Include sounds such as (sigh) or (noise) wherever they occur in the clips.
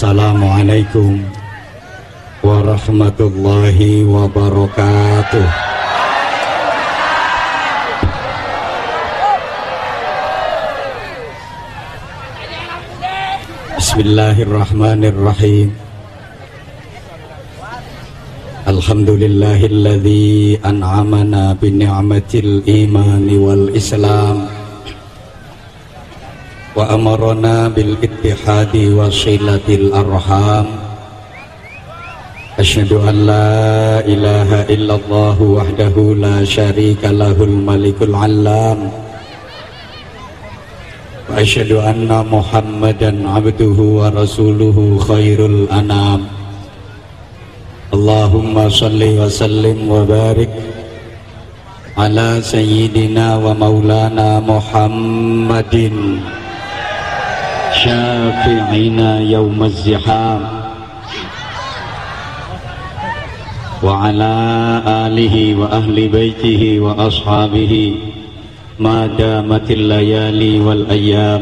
Assalamualaikum warahmatullahi wabarakatuh. Bismillahirrahmanirrahim. Alhamdulillahilladzi an'amana bi ni'matil imani wal islam wa amarna bil ittihadi wa silatil arham Asyhadu an la ilaha illallah wahdahu la syarika lahul malikul alam Wa asyhadu anna muhammadan abduhu wa rasuluhu khairul anam Allahumma salli wa sallim wa barik ala sayyidina wa maulana muhammadin شافعنا يوم الزحام وعلى آله وأهل بيته وأصحابه ما دامت الليالي والأيام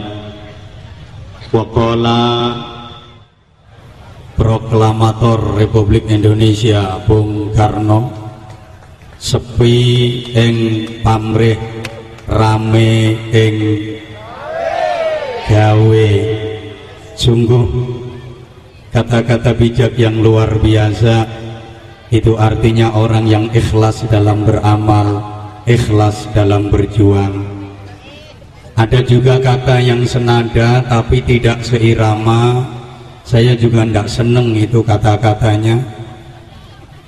وقال Proklamator Republik Indonesia Bung Karno sepi ing pamrih rame ing gawe sungguh kata-kata bijak yang luar biasa itu artinya orang yang ikhlas dalam beramal ikhlas dalam berjuang. Ada juga kata yang senada tapi tidak seirama. Saya juga tidak seneng itu kata-katanya.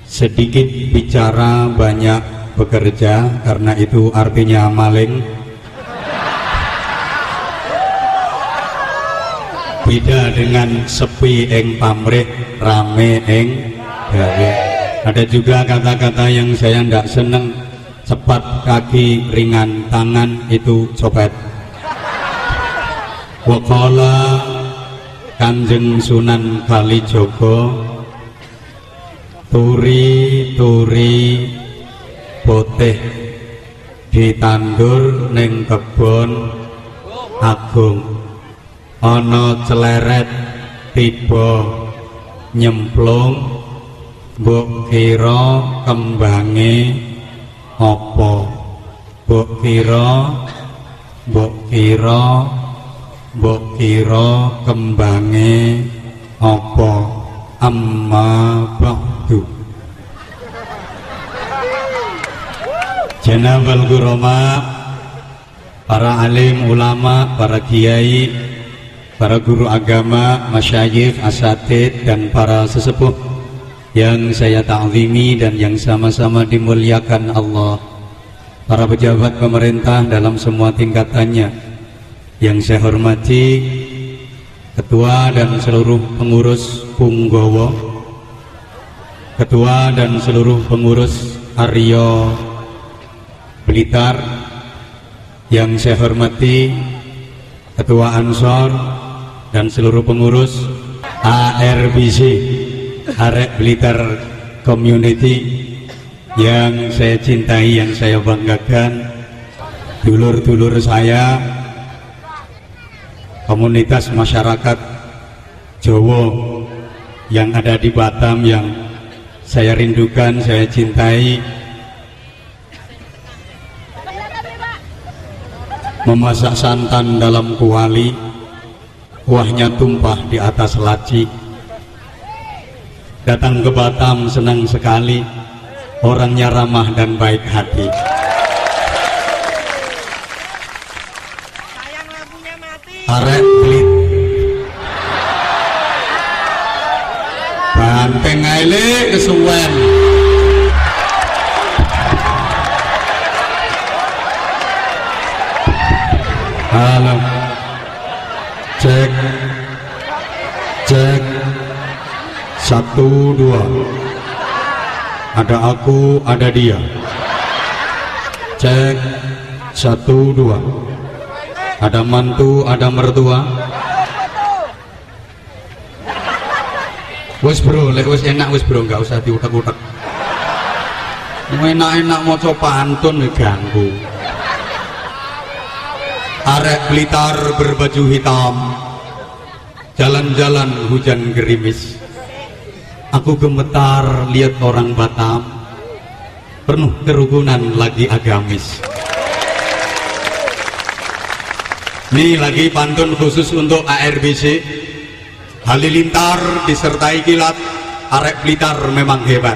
Sedikit bicara banyak bekerja karena itu artinya maling beda dengan sepi eng pamrih rame eng gawe. Ada juga kata-kata yang saya tidak seneng cepat kaki ringan tangan itu copet. Wakala kanjeng sunan kalijogo turi turi putih ditandur neng kebon agung ana celeret tiba nyemplung mbok kira kembange apa? Mbok kira mbok kira mbok kira kembange apa? Amma ba'du. Janabal Gurama para alim ulama para kiai para guru agama, masyayikh, asatid dan para sesepuh yang saya ta'zimi dan yang sama-sama dimuliakan Allah. Para pejabat pemerintah dalam semua tingkatannya yang saya hormati ketua dan seluruh pengurus Punggowo ketua dan seluruh pengurus Aryo Blitar yang saya hormati ketua Ansor dan seluruh pengurus ARBC Arek Blitar Community yang saya cintai, yang saya banggakan. Dulur-dulur saya komunitas masyarakat Jawa yang ada di Batam yang saya rindukan, saya cintai. Memasak santan dalam kuali kuahnya tumpah di atas laci. Datang ke Batam senang sekali. Orangnya ramah dan baik hati. Arek belit banteng aile kesuwen. Halo cek cek satu dua. Ada aku ada dia. Cek. Satu dua. Ada mantu ada mertua. Wes bro lek wes enak wes bro. Nggak usah diutak-utak. Enak-enak mau coba pantun ganggu. Arek Blitar berbaju hitam. Jalan-jalan hujan gerimis aku gemetar lihat orang Batam. Penuh kerukunan lagi agamis. Ini lagi pantun khusus untuk ARBC Halilintar disertai kilat. Arek Blitar memang hebat.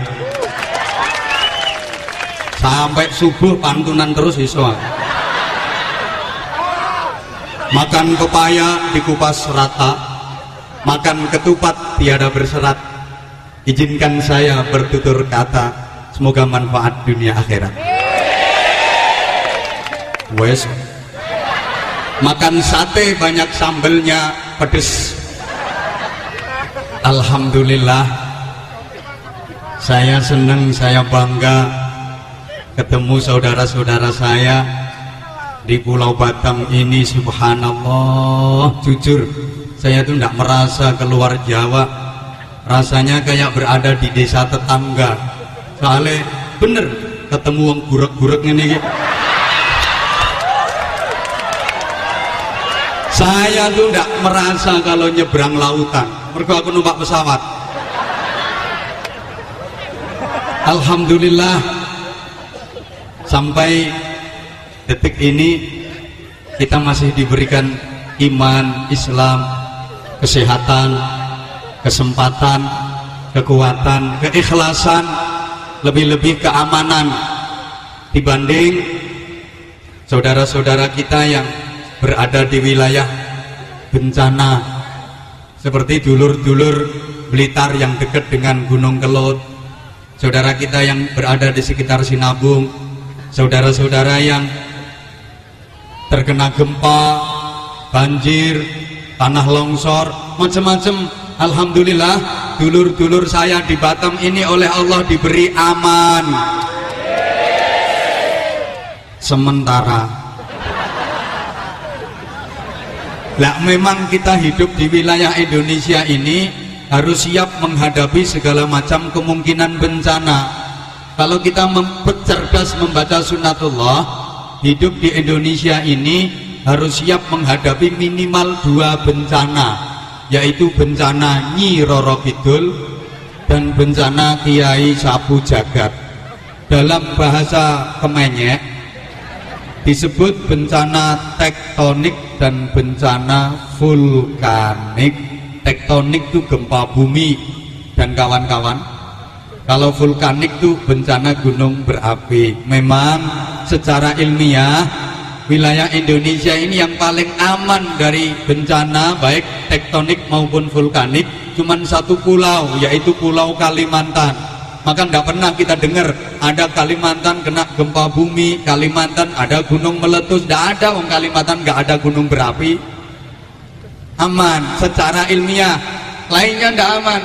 Sampai subuh pantunan terus iso. Makan pepaya dikupas rata. Makan ketupat tiada berserat izinkan saya bertutur kata semoga manfaat dunia akhirat. Wes. Makan sate banyak sambelnya pedes. Alhamdulillah. Saya senang saya bangga ketemu saudara-saudara saya di Pulau Batam ini. Subhanallah. Jujur saya tuh tidak merasa keluar Jawa rasanya kayak berada di desa tetangga. Soalnya bener ketemu wong gurek-gurek ini saya tuh tidak merasa kalau nyebrang lautan. Mereka aku numpak pesawat. Alhamdulillah sampai detik ini kita masih diberikan iman, Islam, kesehatan, kesempatan, kekuatan, keikhlasan, lebih-lebih keamanan dibanding saudara-saudara kita yang berada di wilayah bencana seperti dulur-dulur Blitar yang dekat dengan Gunung Kelut saudara kita yang berada di sekitar Sinabung saudara-saudara yang terkena gempa, banjir, tanah longsor, macam-macam. Alhamdulillah, dulur-dulur saya di Batam ini oleh Allah diberi aman. Sementara, lah memang kita hidup di wilayah Indonesia ini harus siap menghadapi segala macam kemungkinan bencana. Kalau kita cerdas membaca sunatullah, hidup di Indonesia ini harus siap menghadapi minimal dua bencana yaitu bencana Nyi Roro Kidul dan bencana Kiai Sapu Jagat. Dalam bahasa Kemenyek disebut bencana tektonik dan bencana vulkanik. Tektonik itu gempa bumi dan kawan-kawan. Kalau vulkanik itu bencana gunung berapi. Memang secara ilmiah wilayah Indonesia ini yang paling aman dari bencana baik tektonik maupun vulkanik cuman satu pulau yaitu Pulau Kalimantan. Maka tidak pernah kita dengar ada Kalimantan kena gempa bumi, Kalimantan ada gunung meletus, tidak ada Wong Kalimantan nggak ada gunung berapi. Aman secara ilmiah, lainnya tidak aman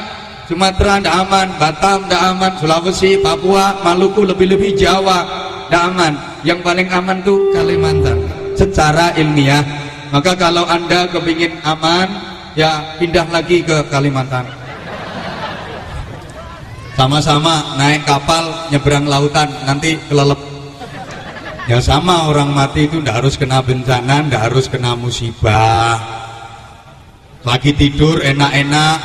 Sumatera tidak aman, Batam tidak aman, Sulawesi, Papua, Maluku, lebih-lebih Jawa tidak aman. Yang paling aman tuh Kalimantan. Secara ilmiah, maka kalau anda kepingin aman, ya pindah lagi ke Kalimantan. Sama-sama naik kapal nyebrang lautan, nanti kelelep. Ya sama orang mati itu tidak harus kena bencana, tidak harus kena musibah. Lagi tidur enak-enak,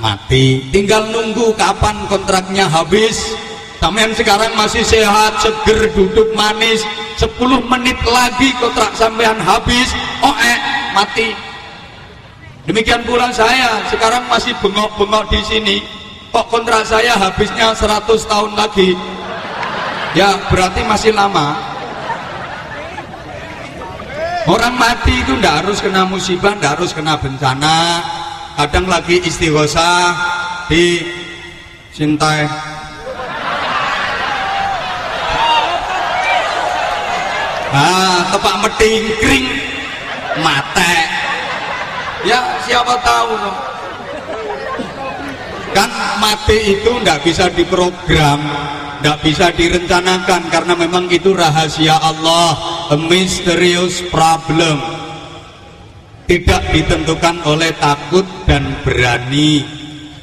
mati tinggal nunggu kapan kontraknya habis sampean sekarang masih sehat seger duduk manis. 10 menit lagi kontrak sampean habis. Oh eh mati. Demikian pula saya sekarang masih bengok-bengok di sini. Kok kontrak saya habisnya 100 tahun lagi? Ya berarti masih lama. Orang mati itu tidak harus kena musibah tidak harus kena bencana. Kadang lagi istighosah di Sintai ah tepak meting kering mate ya siapa tahu no? kan mati itu ndak bisa diprogram ndak bisa direncanakan karena memang itu rahasia Allah a mysterious problem. Tidak ditentukan oleh takut dan berani.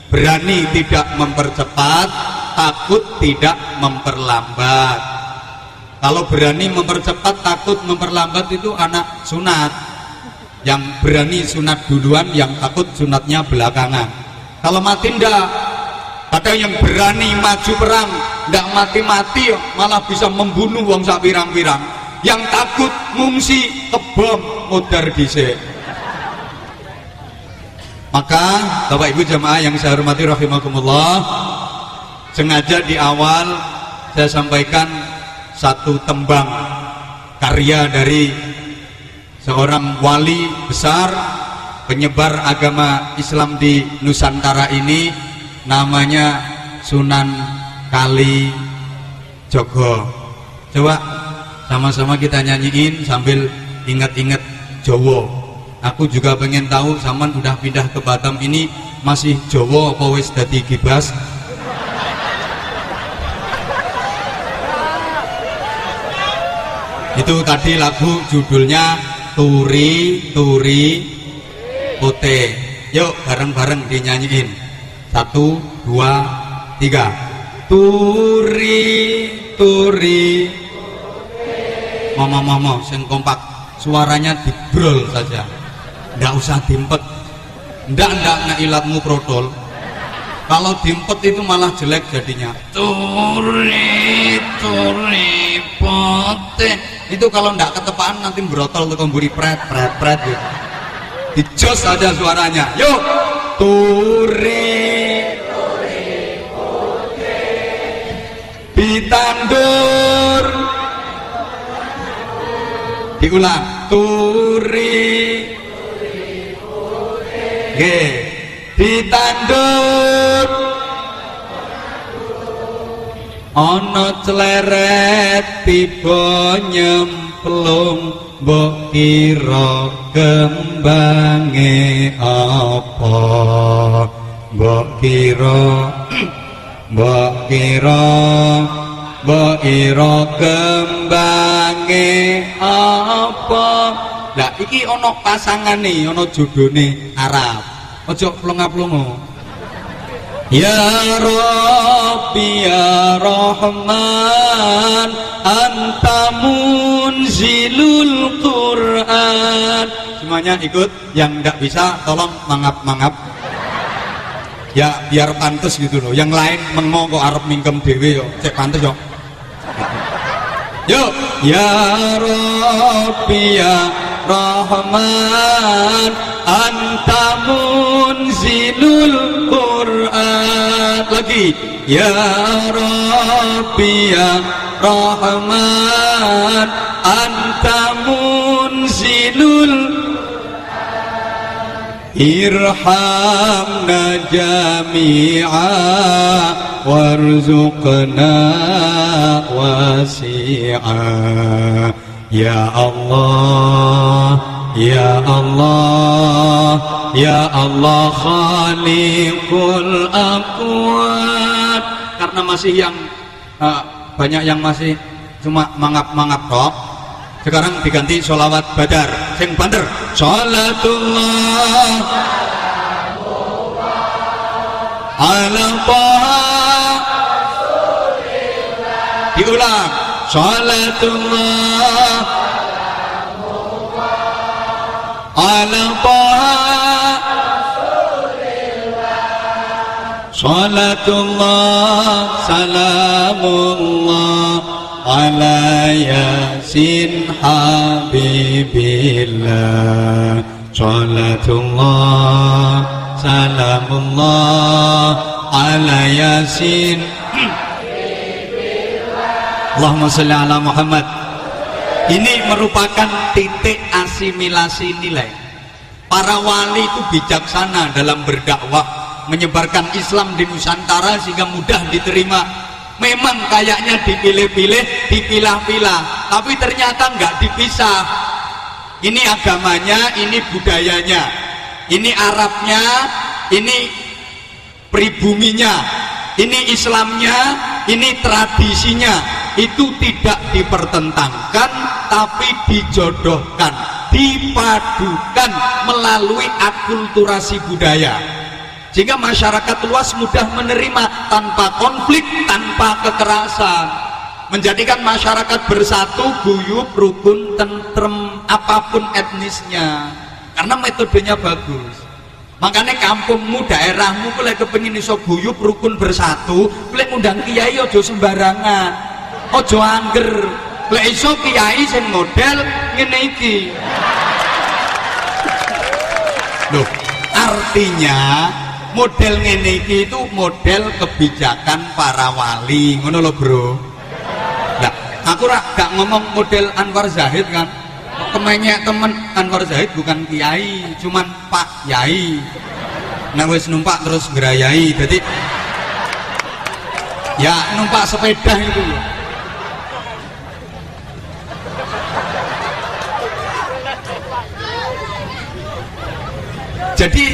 Berani tidak mempercepat takut tidak memperlambat kalau berani mempercepat takut memperlambat itu anak sunat. Yang berani sunat duluan yang takut sunatnya belakangan. Kalau mati ndak. Ada yang berani maju perang ndak mati-mati malah bisa membunuh wong sak pirang-pirang. Yang takut ngungsi kebom modar dhisik. Maka Bapak Ibu jamaah yang saya hormati rahimakumullah sengaja di awal saya sampaikan satu tembang karya dari seorang wali besar penyebar agama Islam di Nusantara ini namanya Sunan Kali Jogo coba sama-sama kita nyanyiin sambil ingat-ingat Jowo aku juga pengen tahu zaman udah pindah ke Batam ini masih Jowo apa wis dadi gibas itu tadi lagu judulnya Turi Turi Ote yuk bareng-bareng dinyanyiin. Satu dua tiga. Turi Turi Mama mama sing kompak. Suaranya dibrol saja. Ndak usah dimpet. Ndak ndak ngailatmu protol kalau dimpet itu malah jelek jadinya. Turi turi pote itu kalau ndak ketepaan nanti brotol tuh kemburi pret pret pret gitu. Dijos aja suaranya. Yuk turi. Turi. Bitandur. Diulang. Turi. Oke, ditandur ana cleret tiba nyemplung mbok kira kembange apa? Mbok kira (clears throat) mbok kira mbok kira kembange apa? Lah iki ana pasangane ana jodone Arab. Aja plonga-plongo Ya Rabbi ya Rahman Anta munzilul Quran. Semuanya ikut Yang nggak bisa tolong mangap-mangap. Ya biar pantas gitu loh. Yang lain mengo kok Arab mingkem dewe yo. Cek pantas yo. Yuk Ya Rabbi ya Rahman Anta munzilul Quran. Lagi Ya Rabbi ya Rahman Anta munzilul Irhamna jami'a warzuqna wasi'a Ya Allah Ya Allah Ya Allah Khaliqul Aqwat Karena masih yang uh, Banyak yang masih Cuma mangap-mangap tok Sekarang diganti sholawat badar. Sing banter Sholatullah Ala Diulang Sholatullah Ala Salatullah Salamullah Ala Yasin Habibillah Salatullah Salamullah Ala Yasin Allahumma salli ala Muhammad. Ini merupakan titik asimilasi nilai. Para wali itu bijaksana dalam berdakwah menyebarkan Islam di Nusantara sehingga mudah diterima. Memang kayaknya dipilih-pilih dipilah-pilah tapi ternyata nggak dipisah. Ini agamanya ini budayanya ini Arabnya ini pribuminya ini Islamnya ini tradisinya itu tidak dipertentangkan tapi dijodohkan dipadukan melalui akulturasi budaya. Sehingga masyarakat luas mudah menerima tanpa konflik tanpa kekerasan. Menjadikan masyarakat bersatu guyup rukun tentrem apa pun etnisnya. Karena metodenya bagus. Makanya kampungmu daerahmu kalau kepengin iso guyup rukun bersatu kalau ngundang kiai ojo sembarangan ojo angger. Kalau iso kiai sing model ngene iki. Loh artinya model ngene iki itu model kebijakan para wali. Ngono lho bro. Nah aku rak gak ngomong model Anwar Zahid kan. Kemenyek temen Anwar Zahid bukan kiai cuman Pak Yai. Nah wis numpak terus ngerayai jadi ya numpak sepeda itu jadi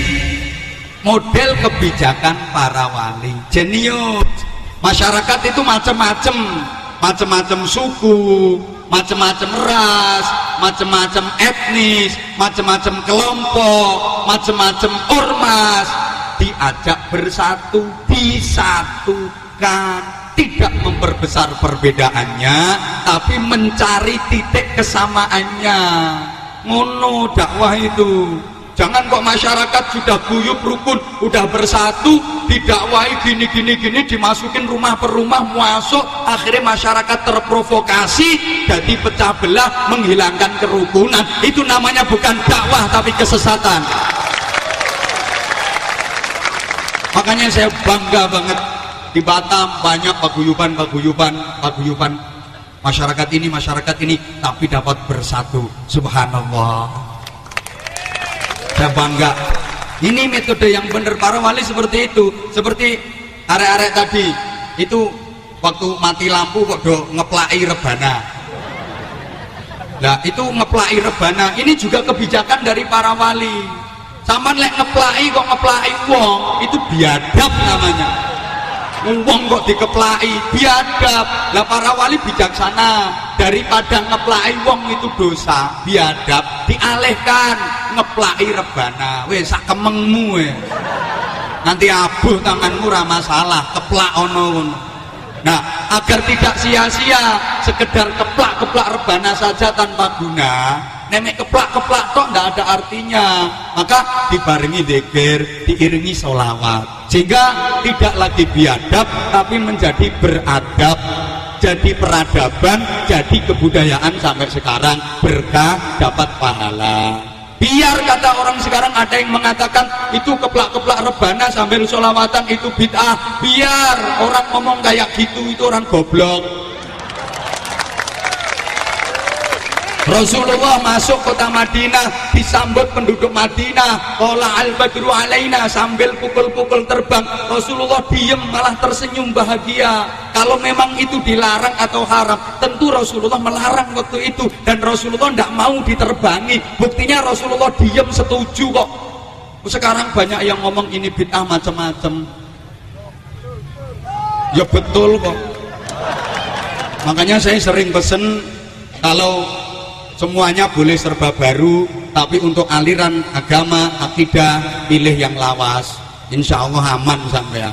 model kebijakan para wali. Jenius. Masyarakat itu macam-macam macam-macam suku macam-macam ras macam-macam etnis macam-macam kelompok macam-macam ormas. Diajak bersatu disatukan tidak memperbesar perbedaannya tapi mencari titik kesamaannya. Ngono dakwah itu Jangan kok masyarakat sudah guyup rukun, udah bersatu, didakwai gini gini dimasukin rumah per rumah masuk, akhirnya masyarakat terprovokasi, jadi pecah belah, menghilangkan kerukunan. Itu namanya bukan dakwah tapi kesesatan. Makanya saya bangga banget di Batam banyak paguyuban paguyuban paguyuban masyarakat ini masyarakat ini tapi dapat bersatu. Subhanallah saya bangga. Ini metode yang benar. Para wali seperti itu. Seperti arek-arek tadi. Itu waktu mati lampu kok do ngeplai rebana. Nah itu ngeplai rebana. Ini juga kebijakan dari para wali. Sama lek ngeplai kok ngeplai wong itu biadab namanya wong kok dikeplai biadab. Lah para wali bijaksana daripada ngeplai wong itu dosa biadab dialihkan. Ngeplai rebana. Wes sak kemengmu we. nanti abuh tanganmu ramah salah keplak ono nah agar tidak sia-sia sekedar keplak-keplak rebana saja tanpa guna nenek keplak-keplak kok tidak ada artinya. Maka dibarengi dekir diiringi solawat sehingga tidak lagi biadab tapi menjadi beradab. Jadi peradaban jadi kebudayaan sampai sekarang. Berkah dapat pahala. Biar kata orang sekarang ada yang mengatakan itu keplak-keplak rebana sambil sholawatan itu bid'ah. Biar orang ngomong kayak gitu itu orang goblok Rasulullah masuk kota Madinah disambut penduduk Madinah. Kola al badru alaina sambil pukul-pukul terbang. Rasulullah diem malah tersenyum bahagia. Kalau memang itu dilarang atau haram tentu Rasulullah melarang waktu itu. Dan Rasulullah tidak mau diterbangi. Buktinya Rasulullah diem setuju kok. Sekarang banyak yang ngomong ini bid'ah macam-macam ya betul kok. Makanya saya sering pesen kalau semuanya boleh serba baru tapi untuk aliran agama akidah pilih yang lawas insya Allah aman sampai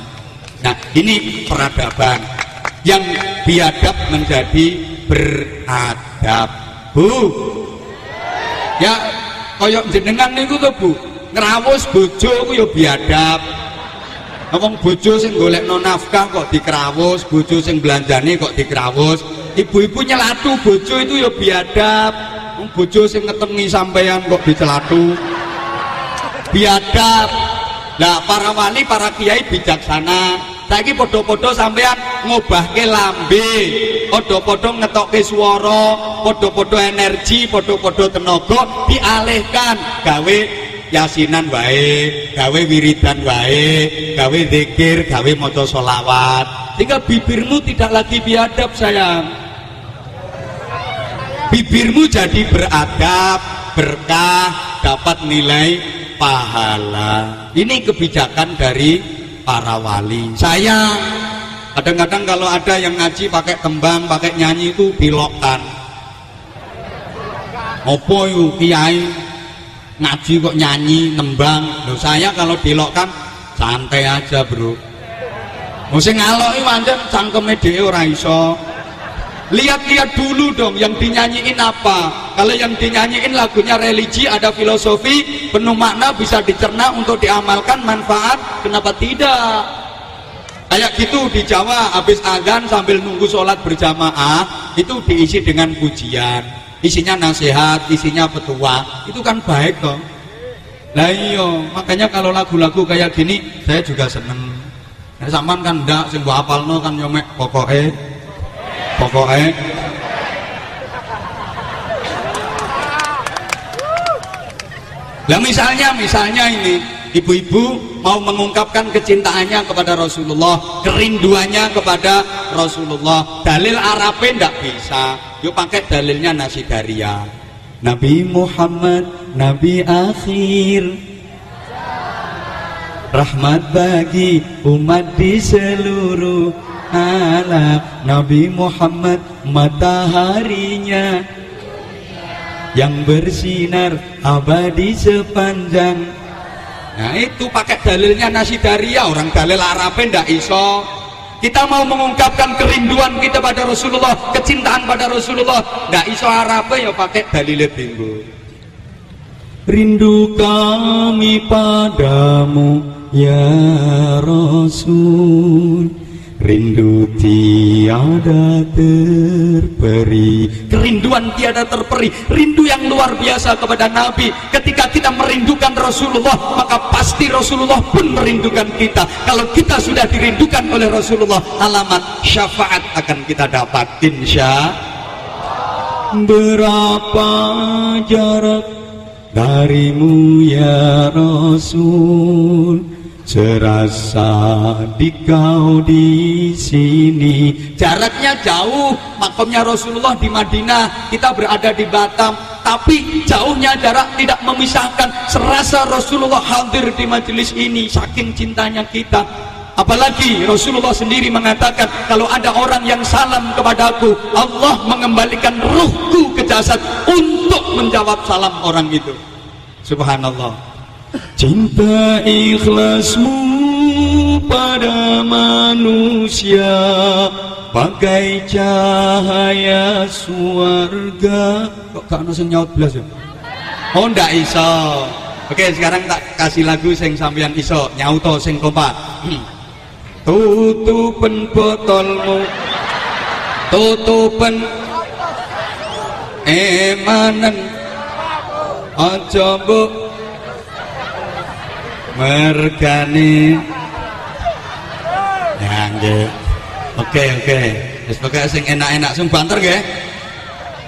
nah ini peradaban yang biadab menjadi beradab. Bu. Ya koyok jenengan niku tuh bu? Ngerawus bojo ku ya biadab. Ngomong bojo sing golek nafkah kok dikerawus bojo sing belanjani kok dikerawus ibu-ibu nyelatu bojo itu ya biadab. Bojo sing ngetengi sampeyan kok dicelatu. Biadab. Nah para wali para kiai bijaksana. Saiki podo-podo sampean ngobahke lambe. Podo-podo ngetokke swara podo-podo energi podo-podo tenaga dialihkan. Gawe yasinan wae gawe wiridan wae gawe zikir gawe maca solawat sehingga bibirmu tidak lagi biadab sayang. Bibirmu jadi beradab berkah dapat nilai pahala. Ini kebijakan dari para wali. Saya kadang-kadang kalau ada yang ngaji pakai tembang pakai nyanyi itu bilokkan opo yuk kiai? Ngaji kok nyanyi nembang. Loh, saya kalau dilokkan santai aja bro Mesti ngalok iki pancen cangkeme dhewe ora iso. lihat-lihat dulu dong yang dinyanyiin apa. Kalau yang dinyanyiin lagunya religi ada filosofi penuh makna bisa dicerna untuk diamalkan manfaat kenapa tidak? Kayak gitu di Jawa habis azan sambil nunggu sholat berjamaah itu diisi dengan pujian. Isinya nasihat isinya petua. Itu kan baik dong. Lah iya makanya kalau lagu-lagu kayak gini saya juga seneng Nek sampean kan ndak sing mbok apalno kan yo mek pokoke pokoke Lah misalnya misalnya ini ibu-ibu mau mengungkapkan kecintaannya kepada Rasulullah, kerinduannya kepada Rasulullah. Dalil Arabe ndak bisa. Yuk pakai dalilnya nasi daria. Nabi Muhammad, Nabi akhir, rahmat bagi umat di seluruh alam. Nabi Muhammad mataharinya yang bersinar abadi sepanjang. Nah itu pakai dalilnya nasi daria orang dalil Arabnya ndak iso. Kita mau mengungkapkan kerinduan kita pada Rasulullah kecintaan pada Rasulullah. Ndak iso Arabnya ya pakai dalil tinggu rindu kami padamu Ya Rasul Rindu tiada terperi. Kerinduan tiada terperi Rindu yang luar biasa kepada Nabi. Ketika kita merindukan Rasulullah Maka pasti Rasulullah pun merindukan kita. Kalau kita sudah dirindukan oleh Rasulullah Alamat syafaat akan kita dapat Insya Berapa jarak darimu ya Rasul Serasa di kau di sini. Jaraknya jauh Makamnya Rasulullah di Madinah. Kita berada di Batam Tapi jauhnya jarak tidak memisahkan. Serasa Rasulullah hadir di majelis ini Saking cintanya kita. Apalagi Rasulullah sendiri mengatakan Kalau ada orang yang salam kepadaku Allah mengembalikan ruhku ke jasad Untuk menjawab salam orang itu. Subhanallah Cinta ikhlasmu pada manusia Bagai cahaya suarga. Kok gak ada nyaut belas ya? Oh ndak iso. Oke sekarang tak kasih lagu sing sampean iso Nyauto sing kompak. (clears throat) Tutupen botolmu. Tutupen. Emanen. Aja mbok mergani ya nggih oke oke wis pokoke sing enak-enak sing banter nggih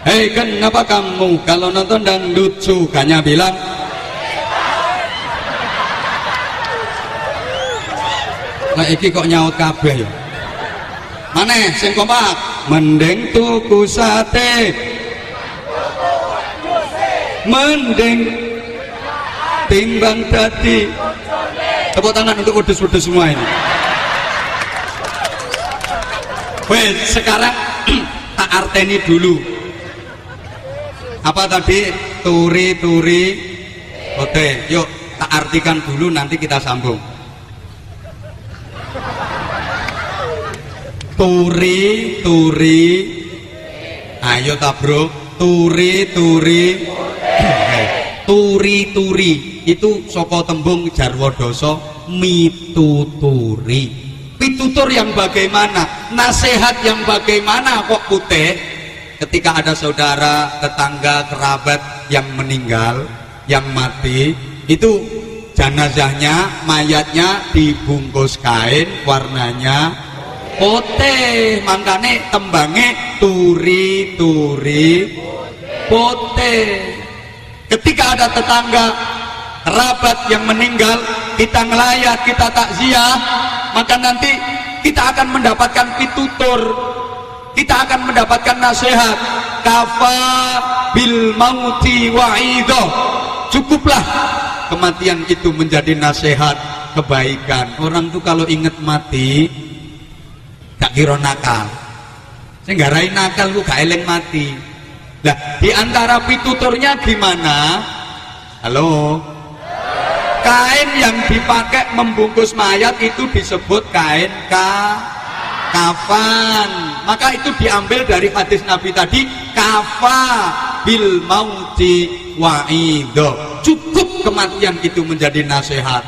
Hei kenapa kamu kalau nonton dangdut sukanya bilang Nah iki kok nyaut kabeh ya. Sing kompak? Mending tuku sate. Mending timbang tadi tepuk tangan untuk wedus-wedus semua ini. Wes, sekarang (clears throat) tak arteni dulu. Apa tadi? Turi turi. Oke yuk tak artikan dulu nanti kita sambung. Turi turi. Ayo tak bro. Turi turi. (clears throat) Turi turi itu soko tembung jarwo doso mituturi. Pitutur yang bagaimana nasihat yang bagaimana kok putih? Ketika ada saudara tetangga kerabat yang meninggal yang mati itu jenazahnya mayatnya dibungkus kain warnanya putih. Makanya tembangnya turi turi putih. Ketika ada tetangga kerabat yang meninggal kita ngelayat kita takziah maka nanti kita akan mendapatkan pitutur. Kita akan mendapatkan nasihat. Kafa bil mauti wa'idoh cukuplah kematian itu menjadi nasihat kebaikan. Orang tuh kalau inget mati gak kira nakal. Saya nggak nakal lu gak eleng mati. Nah di antara pituturnya gimana? Halo kain yang dipakai membungkus mayat itu disebut kain ka kafan. Maka itu diambil dari hadis Nabi tadi kafa bil mauti wa'ido cukup kematian itu menjadi nasihat.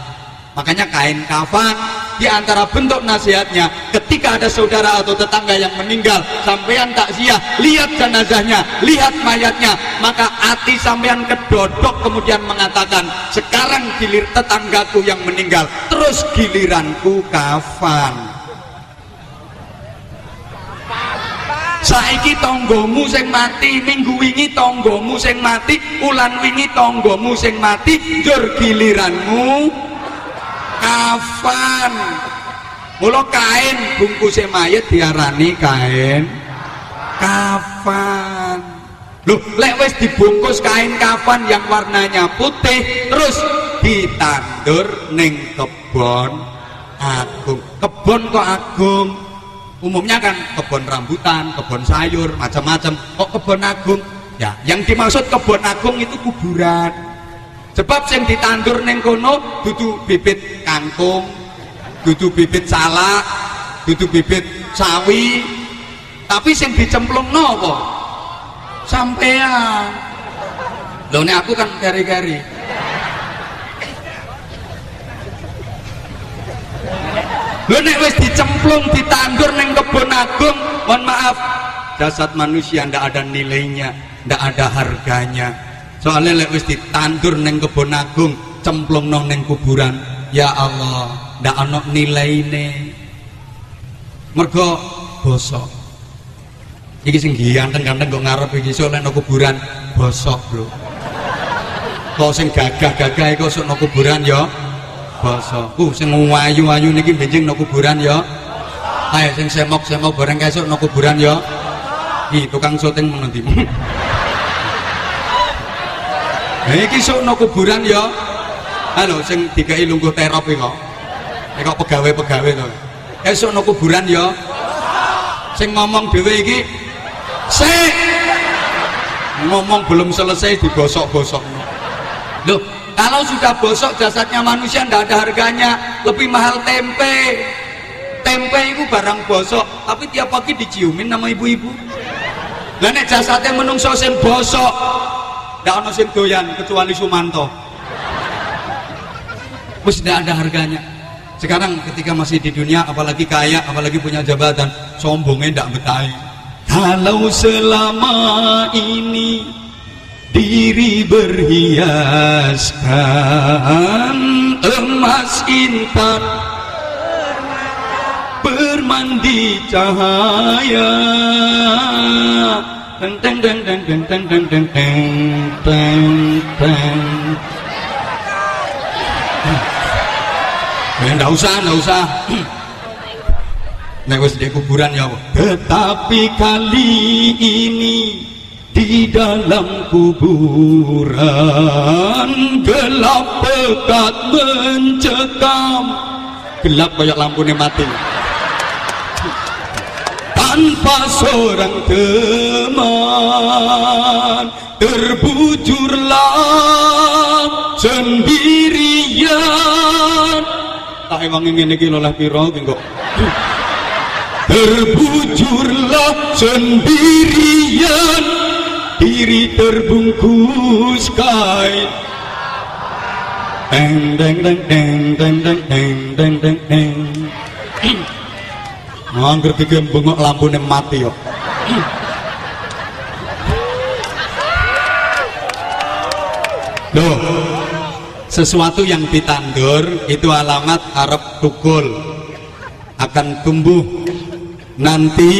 Makanya kain kafan di antara bentuk nasihatnya ketika ada saudara atau tetangga yang meninggal. Sampean takziah lihat jenazahnya lihat mayatnya. Maka hati sampean kedodok kemudian mengatakan sekarang gilir tetanggaku yang meninggal terus giliranku kafan. Saiki tonggomu sing mati minggu wingi tonggomu sing mati ulan wingi tonggomu sing mati jur giliranmu kafan mula kain bungkusnya mayat diarani kain kafan. Loh lek wis dibungkus kain kafan yang warnanya putih terus ditandur ning kebon agung. Kebon kok agung? Umumnya kan kebon rambutan kebon sayur macam-macam. Kok kebon agung? Ya yang dimaksud kebon agung itu kuburan sebab yang ditandur neng kono dudu bibit kangkung dudu bibit salak dudu bibit sawi. Tapi yang dicemplung nopo sampean lho nek aku kan gari-gari. Lho nek wis dicemplung ditandur neng kebun agung mohon maaf. Jasad manusia ndak ada nilainya ndak ada harganya soalnya lek wis ditandur neng kebun agung cemplung nong neng kuburan ya Allah ndak ana nilaine. Mergo bosok. Iki sing ganteng-ganteng kok ngarep iki sok nang kuburan bosok bro. Kok sing gagah-gagah iku sok nang kuburan ya? Bosok. Uh sing ayu-ayu niki benjing nang kuburan ya? Ayo sing semok-semok bareng kesuk nang kuburan ya? Ih, tukang syuting menanti (laughs) Nah, iki sok no kuburan ya. Halo, sing dikai lungguh terop iki kok. Iki kok pegawai-pegawai to. Esuk no kuburan ya. Sing ngomong dhewe iki sik. Ngomong belum selesai digosok-gosok. Loh, kalau sudah bosok jasadnya manusia ndak ada harganya, lebih mahal tempe. Tempe itu barang bosok, tapi tiap pagi diciumin sama ibu-ibu. Lah nek jasadnya menungso sing bosok, tidak ada sing doyan kecuali Sumanto. Wis tidak ada harganya. Sekarang ketika masih di dunia apalagi kaya apalagi punya jabatan sombongnya tidak betai. Kalau selama ini diri berhiaskan emas intan bermandi cahaya Ya enggak usah, enggak usah. Nek wis di kuburan ya? Tetapi kali ini di dalam kuburan gelap pekat mencekam gelap kayak lampunya mati tanpa seorang teman. Terbujurlah sendirian. Tak emang ingin iki oleh piro kok terbujurlah sendirian. Diri terbungkus kain. Deng deng deng deng deng deng deng deng deng Angger iki bengok lampune mati yo. Loh, sesuatu yang ditandur itu alamat Arab tukul akan tumbuh nanti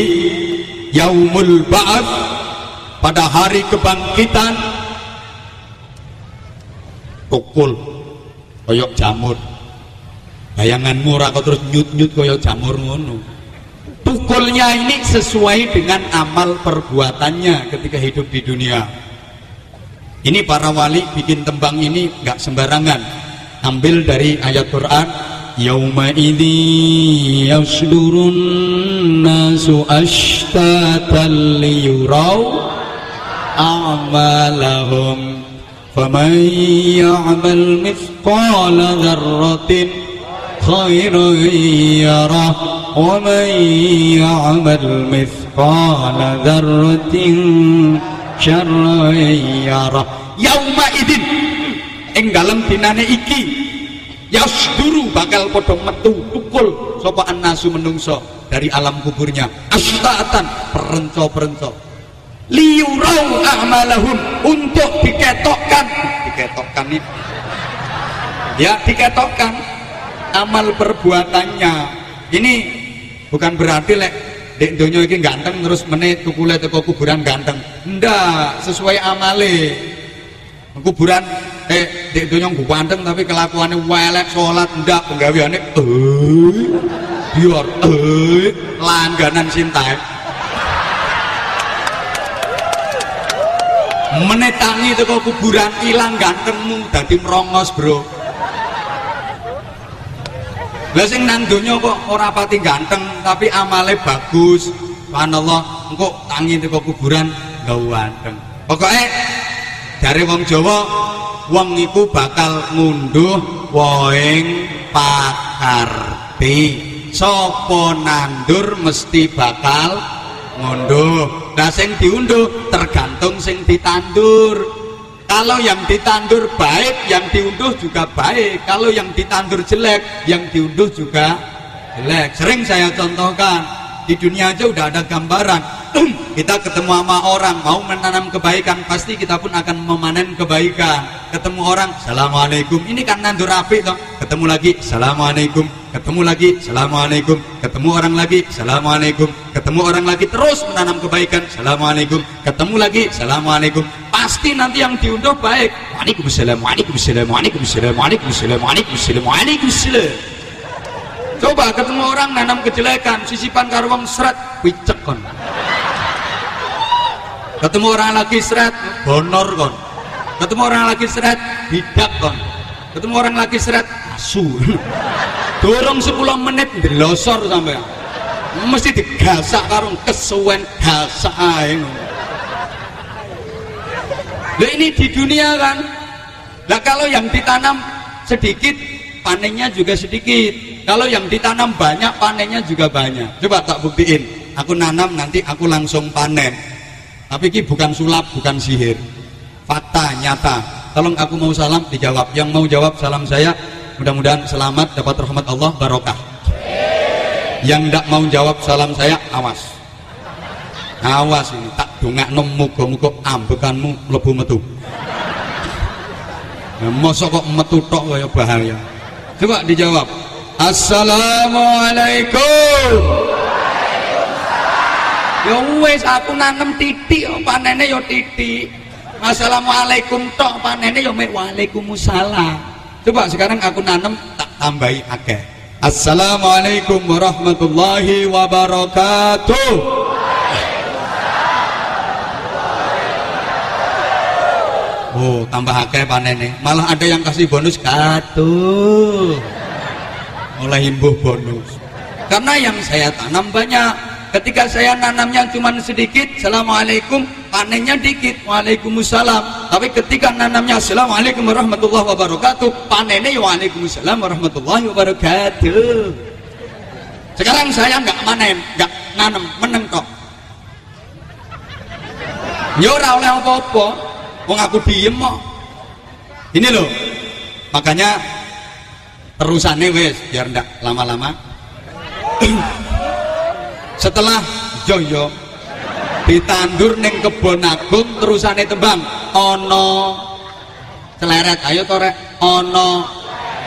yaumul ba'ad pada hari kebangkitan. Tukul koyok jamur. Bayanganmu ora terus nyut-nyut koyok jamur ngono Mukulnya ini sesuai dengan amal perbuatannya ketika hidup di dunia. Ini para wali bikin tembang ini nggak sembarangan. Ambil dari ayat Quran, yauma idzi yasdurun nasu ashtatan liyurau a'malahum faman ya'mal mithqala dzarratin khairan yarah ومن يعمل مثقال ذرة شرا يره yauma idin ing dalem dinane iki yasduru bakal padha metu tukul sapa annasu menungso dari alam kuburnya astatan perenco-perenco liyurau a'malahum untuk diketokkan diketokkan ini ya diketokkan amal perbuatannya ini bukan berarti lek dek donya iki ganteng terus menit tukule teko kuburan ganteng. Ndak sesuai amale. Kuburan eh dek donya ganteng tapi kelakuannya welek sholat ndak penggaweane eh biar eh langganan sintai menetangi teko kuburan ilang gantengmu dadi merongos bro lah sing nang donya kok ora pati ganteng tapi amale bagus. Subhanallah engko tangi teko kuburan ganteng. Pokoknya dari wong Jawa wong iku bakal ngunduh woing pakarti sapa nandur mesti bakal ngunduh. Nah sing diunduh tergantung sing ditandur kalau yang ditandur baik yang diunduh juga baik. Kalau yang ditandur jelek yang diunduh juga jelek. Sering saya contohkan di dunia aja udah ada gambaran kita ketemu sama orang mau menanam kebaikan pasti kita pun akan memanen kebaikan. Ketemu orang assalamualaikum. Ini kan nandur api toh. Ketemu lagi assalamualaikum. Ketemu lagi assalamualaikum. Ketemu orang lagi assalamualaikum. Ketemu orang lagi terus menanam kebaikan assalamualaikum. Ketemu lagi assalamualaikum. Pasti nanti yang diunduh baik. Waalaikumsalam waalaikumsalam waalaikumsalam waalaikumsalam waalaikumsalam waalaikumsalam coba ketemu orang nanam kejelekan sisipan karwong seret wicek kon. Ketemu orang lagi seret bonor kon. Ketemu orang lagi seret bidak kon. Ketemu orang lagi seret asu. (laughs) Dorong 10 menit delosor sampai mesti digasak karung kesuwen gasak ae ini di dunia kan. Lah kalau yang ditanam sedikit panennya juga sedikit. Kalau yang ditanam banyak panennya juga banyak. Coba tak buktiin. Aku nanam nanti aku langsung panen. Tapi ini bukan sulap, bukan sihir. Fakta nyata. Tolong aku mau salam dijawab. Yang mau jawab salam saya mudah-mudahan selamat dapat rahmat Allah barokah. Yang tidak mau jawab salam saya awas. Awas ini tak dongakno muga-muga ambekanmu mlebu metu. Mosok kok metu tok kaya bahaya. Coba dijawab. Assalamualaikum. Ya wis aku nanem titik kok panene ya titik. Assalamualaikum tok panene ya mek waalaikumsalam. Coba sekarang aku nanem tak tambahi akeh. Assalamualaikum warahmatullahi wabarakatuh. Oh, tambah akeh panene. Malah ada yang kasih bonus katuh. Mulai himbuh bonus. Karena yang saya tanam banyak. Ketika saya nanamnya cuma sedikit, Assalamualaikum, panennya dikit, Waalaikumsalam. Tapi ketika nanamnya Assalamualaikum warahmatullahi wabarakatuh, panennya ya Waalaikumsalam warahmatullahi wabarakatuh. Sekarang saya nggak manen, nggak nanam, meneng kok. Ya ora oleh apa-apa. Wong aku diem kok. Ini loh. Makanya terusannya wes biar ndak lama-lama. (clears throat) Setelah joyo ditandur neng kebon agung terusane tembang ono celeret ayo tore ono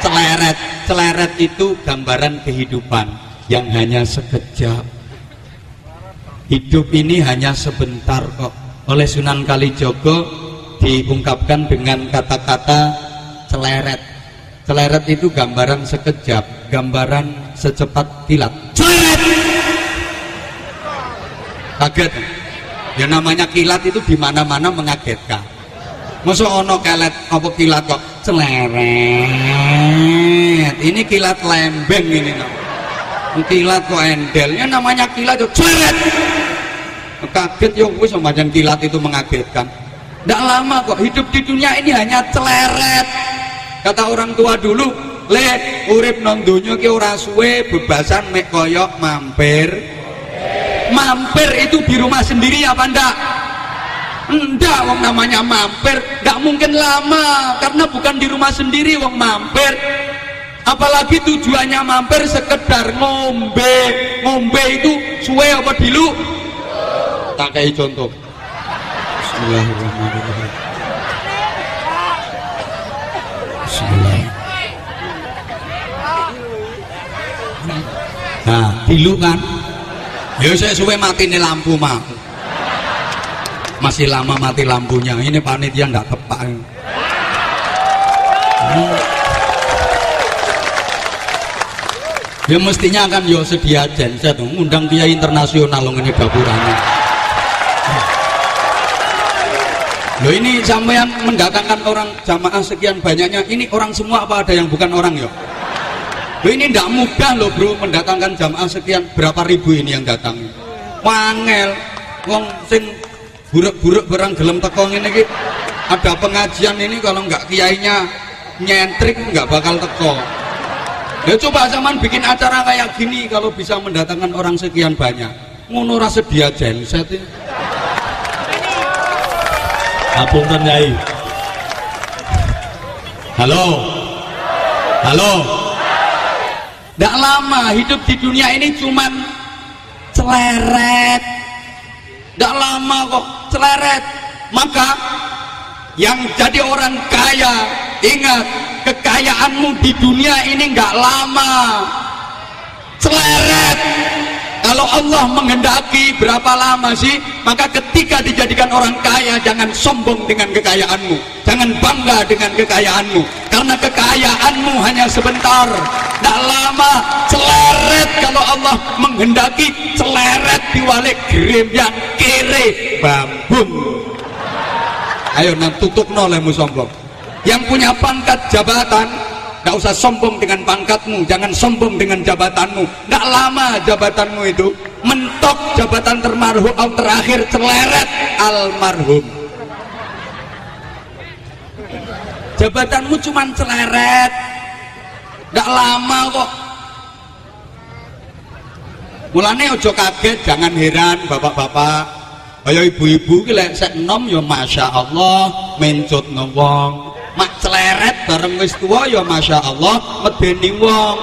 celeret celeret itu gambaran kehidupan yang hanya sekejap hidup ini hanya sebentar kok oleh Sunan Kalijogo diungkapkan dengan kata-kata celeret. Celeret itu gambaran sekejap, gambaran secepat kilat. Celeret. Kaget. Ya namanya kilat itu di mana-mana mengagetkan. Masa ono kelet apa kilat kok celeret. Ini kilat lembeng ini. Kilat kok endelnya namanya kilat kok celeret. Kaget ya wis semacam kilat itu mengagetkan tidak lama kok hidup di dunia ini hanya celeret. Kata orang tua dulu, le urip nang donya ki ora suwe bebasan mek koyok mampir mampir itu di rumah sendiri apa ndak Enggak, wong namanya mampir, nggak mungkin lama karena bukan di rumah sendiri wong mampir. Apalagi tujuannya mampir sekedar ngombe, ngombe itu suwe apa dulu? Tak kayak contoh. Bismillahirrahmanirrahim. Bismillah. Nah, dulu kan, ya saya suwe mati nih lampu mah masih lama mati lampunya. Ini panitia nggak tepat ya mestinya kan yo sedia genset undang dia internasional loh ini dapurannya Loh ini sampean mendatangkan orang jamaah sekian banyaknya ini orang semua apa ada yang bukan orang ya? Loh ini tidak mudah loh bro mendatangkan jamaah sekian berapa ribu ini yang datang. Wangel wong sing buruk-buruk barang gelem teko ngene iki. Ada pengajian ini kalau nggak kiainya nyentrik nggak bakal teko. Ya coba zaman bikin acara kayak gini kalau bisa mendatangkan orang sekian banyak. Ngono ra sedia genset ini Ngapunten Yai. halo halo Tidak lama hidup di dunia ini cuman celeret tidak lama kok celeret maka yang jadi orang kaya ingat kekayaanmu di dunia ini nggak lama celeret kalau Allah menghendaki berapa lama sih maka ketika dijadikan orang kaya jangan sombong dengan kekayaanmu. Jangan bangga dengan kekayaanmu. Karena kekayaanmu hanya sebentar. Tidak lama celeret. Kalau Allah menghendaki celeret diwalik grim yang kiri. Bambung ayo nang tutup nolemu sombong. Yang punya pangkat jabatan tidak usah sombong dengan pangkatmu jangan sombong dengan jabatanmu. Tidak lama jabatanmu itu mentok jabatan termarhum atau terakhir celeret almarhum. Jabatanmu cuma celeret tidak lama kok. Mulane ojo kaget jangan heran bapak-bapak. Ayo ibu-ibu ki lek sek enom ya Masya Allah mencut wong mak celeret bareng wis tua ya Masya Allah medeni wong.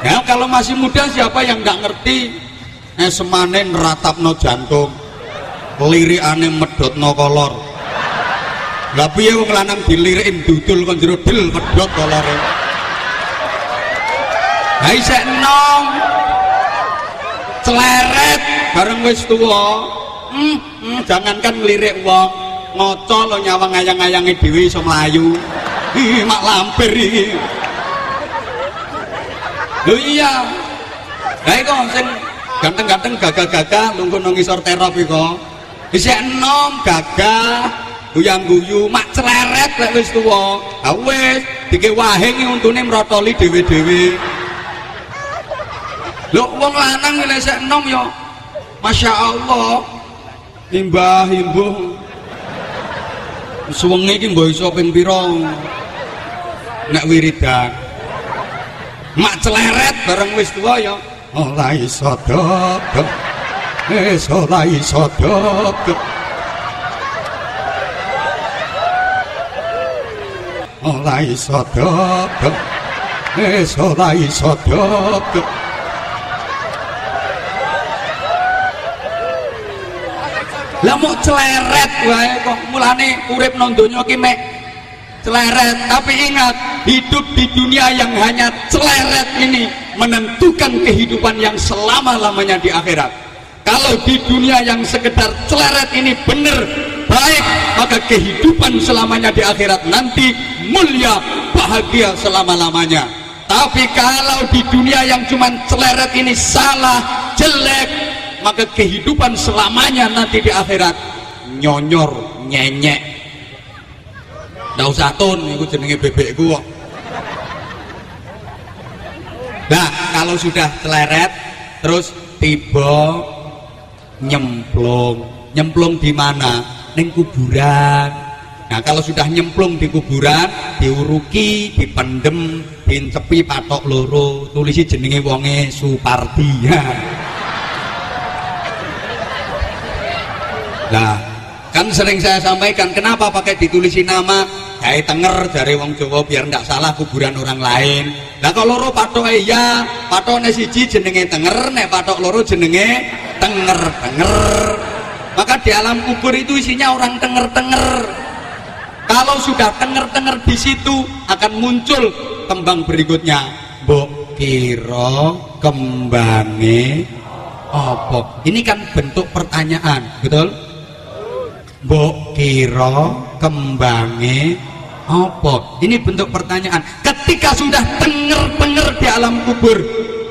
Ya kalau masih muda siapa yang nggak ngerti? Eh semane no jantung lirikane medhotno kolor. Lah piye wong lanang dilirikin dudul kon jero del medhot kolore? Ha isek celeret bareng wis tuwa. Hmm, hmm, jangankan ngelirik wong ngoco lo nyawang ayang-ayangi dewi iso melayu ih mak lampir iki. Lho iya. Lah iku sing ganteng-ganteng gagah-gagah lungguh nang ngisor terop iku. Isih enom gagah guyang-guyu mak celeret lek wis tuwa. Ha wis dike wahing untune mrotoli dhewe-dhewe lho wong lanang lek sik enom ya Masya Allah. Imbah imbuh suwengi iki mbok iso ping pira? Nek wiridan mak celeret bareng wis tuwa ya. Ora iso dok wis ora iso dok ora iso dok wis ora iso dok lah mau celeret wae kok mulane urip nang donya ki mek. Celeret tapi ingat hidup di dunia yang hanya celeret ini menentukan kehidupan yang selama-lamanya di akhirat. Kalau di dunia yang sekedar celeret ini benar baik maka kehidupan selamanya di akhirat nanti mulia bahagia selama-lamanya. Tapi kalau di dunia yang cuma celeret ini salah jelek maka kehidupan selamanya nanti di akhirat nyonyor nyenyek ndak usah ton itu jenenge bebekku kok nah kalau sudah celeret terus tiba nyemplung nyemplung di mana ning kuburan Nah kalau sudah nyemplung di kuburan, diuruki, dipendem, dincepi patok loro, tulisi jenenge wonge Supardi. Ya. (laughs) Nah, kan sering saya sampaikan kenapa pakai ditulisi nama kayak tenger dari wong Jawa biar ndak salah kuburan orang lain. Nah kalau loro patok ya, patoknya siji jenenge tenger, nek patok loro jenenge tenger tenger. Maka di alam kubur itu isinya orang tenger-tenger kalau sudah tenger-tenger di situ akan muncul kembang berikutnya. Mbok kira kembange apa? Ini kan bentuk pertanyaan, betul? Mbok kira kembange apa? Ini bentuk pertanyaan. Ketika sudah tenger-tenger di alam kubur,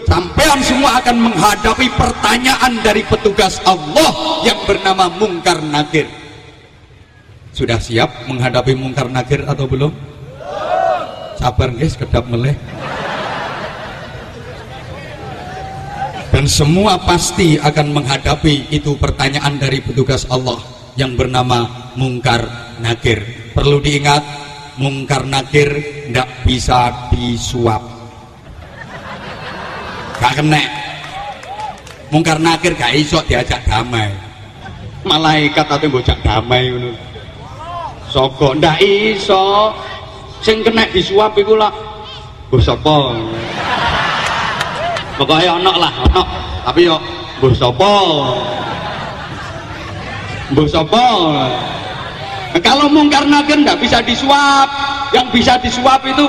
sampean semua akan menghadapi pertanyaan dari petugas Allah yang bernama Mungkar Nakir sudah siap menghadapi mungkar nakir atau belum? Sabar guys, kedap meleh. Dan semua pasti akan menghadapi itu pertanyaan dari petugas Allah yang bernama mungkar nakir. Perlu diingat, mungkar nakir tidak bisa disuap. Gak kena. Mungkar nakir gak iso diajak damai. Malaikat atau bocah damai menurut Soko ndak iso. Sing kena disuap iku lah mbuh sapa. Pokoke ana lah, ana. Tapi yo mbuh sapa. Mbuh sapa. Kalau mungkar nakir ndak bisa disuap. Yang bisa disuap itu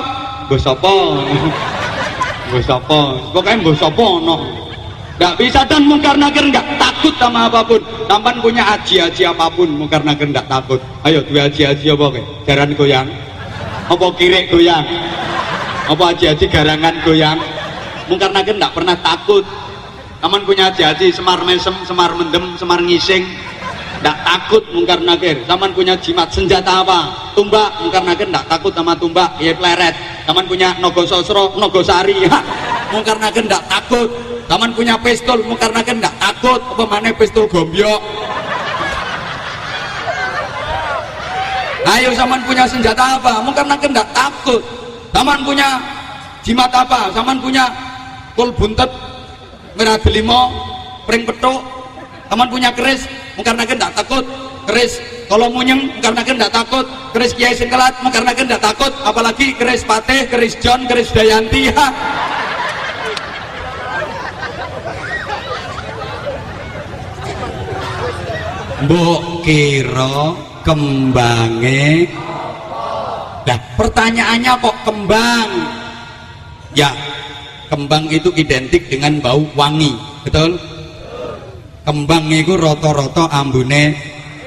mbuh sapa. (laughs) Mbuh sapa. Pokoke mbuh sapa ana. Nggak bisa dan mungkar nakir nggak takut sama apa pun. Tampan punya aji-aji apa pun mungkar nakir nggak takut. Ayo dua aji-aji apa ke? Jaran goyang. Apa kirik goyang? Apa aji-aji garangan goyang? Mungkar nakir nggak pernah takut. Taman punya aji-aji semar mesem, semar mendem, semar ngising. Nggak takut mungkar nakir. Taman punya jimat senjata apa? Tumbak. Mungkar nakir nggak takut sama tumbak. Ya pleret. Taman punya nogo sosro, nogo sari. (laughs) mungkar nakir nggak takut Taman punya pistol, karena kan nggak takut apa mana pistol gombyok. Ayo zaman punya senjata apa? Karena kan nggak takut. Taman punya jimat apa? Zaman punya kul buntet, merah delimo, pring petuk. Taman punya keris, karena kan nggak takut. Keris kalau munyeng karena kan nggak takut. Keris kiai singkelat, karena kan nggak takut. Apalagi keris pateh, keris John, keris Dayanti. Ha. mbok kira kembange nah pertanyaannya kok kembang ya kembang itu identik dengan bau wangi betul kembang itu roto-roto ambune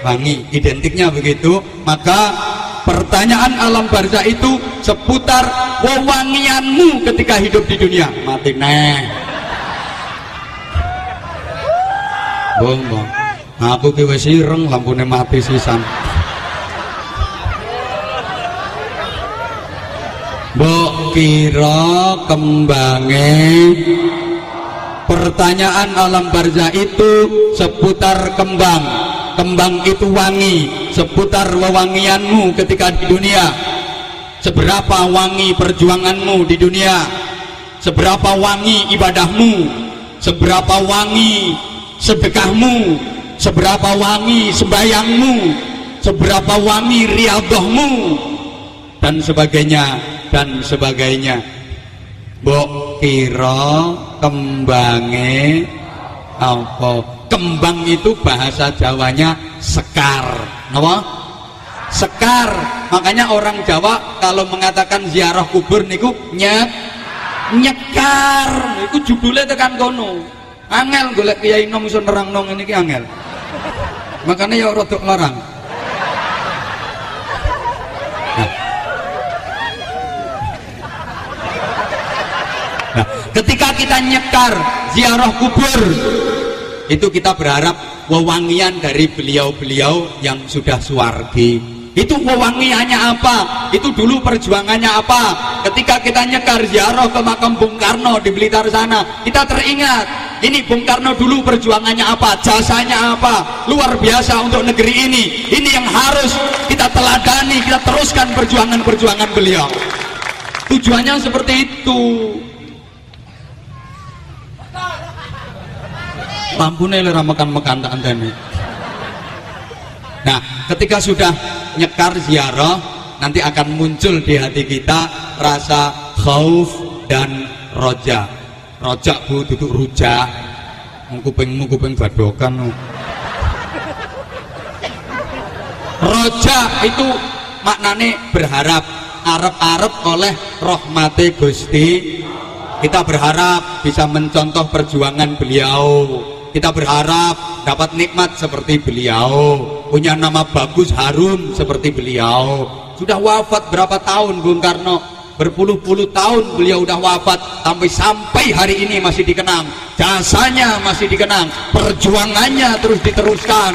wangi. Identiknya begitu. Maka pertanyaan alam barzah itu seputar wewangianmu ketika hidup di dunia. Mati neh. Bong bong aku ki wis ireng lampune mati sisan. Mbok kira kembange pertanyaan alam barzah itu seputar kembang. Kembang itu wangi seputar wewangianmu ketika di dunia. Seberapa wangi perjuanganmu di dunia? Seberapa wangi ibadahmu? Seberapa wangi sedekahmu? Seberapa wangi sembayangmu seberapa wangi riadohmu? Dan sebagainya dan sebagainya Mbok kira kembange apa? Kembang itu bahasa Jawanya sekar. Apa sekar. Makanya orang Jawa kalau mengatakan ziarah kubur niku nyek nyekar. Itu judulnya tekan kono. Angel golek kiai nom iso nerang nong ini ki angel. Makanya ya rodok larang ketika kita nyekar ziarah kubur itu kita berharap wewangian dari beliau-beliau yang sudah suwargi. Itu wewangiannya apa? Itu dulu perjuangannya apa? Ketika kita nyekar ziarah ke makam Bung Karno di Blitar sana kita teringat ini Bung Karno dulu perjuangannya apa? Jasanya apa? Luar biasa untuk negeri ini. Ini yang harus kita teladani kita teruskan perjuangan-perjuangan beliau. Tujuannya seperti itu lampunya lera makan-makan tak anteni nah ketika sudah nyekar ziarah nanti akan muncul di hati kita rasa khauf dan roja. Roja bu duduk rujak kupingmu kuping badokan roja itu maknane berharap. Arep-arep oleh rahmati Gusti. Kita berharap bisa mencontoh perjuangan beliau kita berharap dapat nikmat seperti beliau. Punya nama bagus harum seperti beliau. Sudah wafat berapa tahun Bung Karno? Berpuluh-puluh tahun beliau udah wafat. Sampai sampai hari ini masih dikenang. Jasanya masih dikenang. Perjuangannya terus diteruskan.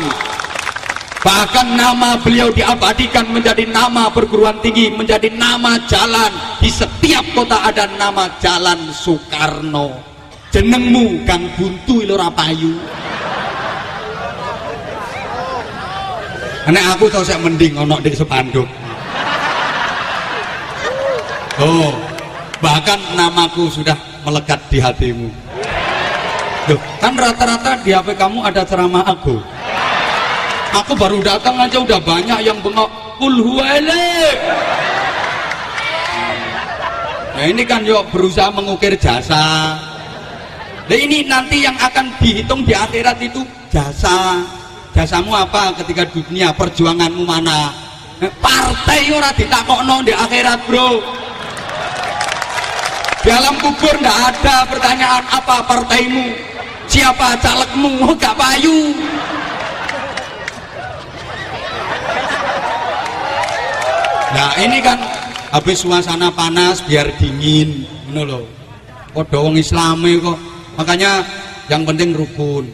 Bahkan nama beliau diabadikan menjadi nama perguruan tinggi, menjadi nama jalan. Di setiap kota ada nama jalan Soekarno. Jenengmu Kang Buntu Ilora Payu. Nek aku tau saya mending ono di sepanduk. Oh, bahkan namaku sudah melekat di hatimu. Loh, kan rata-rata di HP kamu ada ceramah aku aku baru datang aja udah banyak yang bengok kul nah ini kan yuk berusaha mengukir jasa nah ini nanti yang akan dihitung di akhirat itu jasa jasamu apa ketika dunia perjuanganmu mana nah, partai ora ditakokno di akhirat bro di alam kubur ndak ada pertanyaan apa partaimu siapa calegmu gak payu Nah ini kan habis suasana panas biar dingin, ngono loh. Padha wong Islami kok. Makanya yang penting rukun.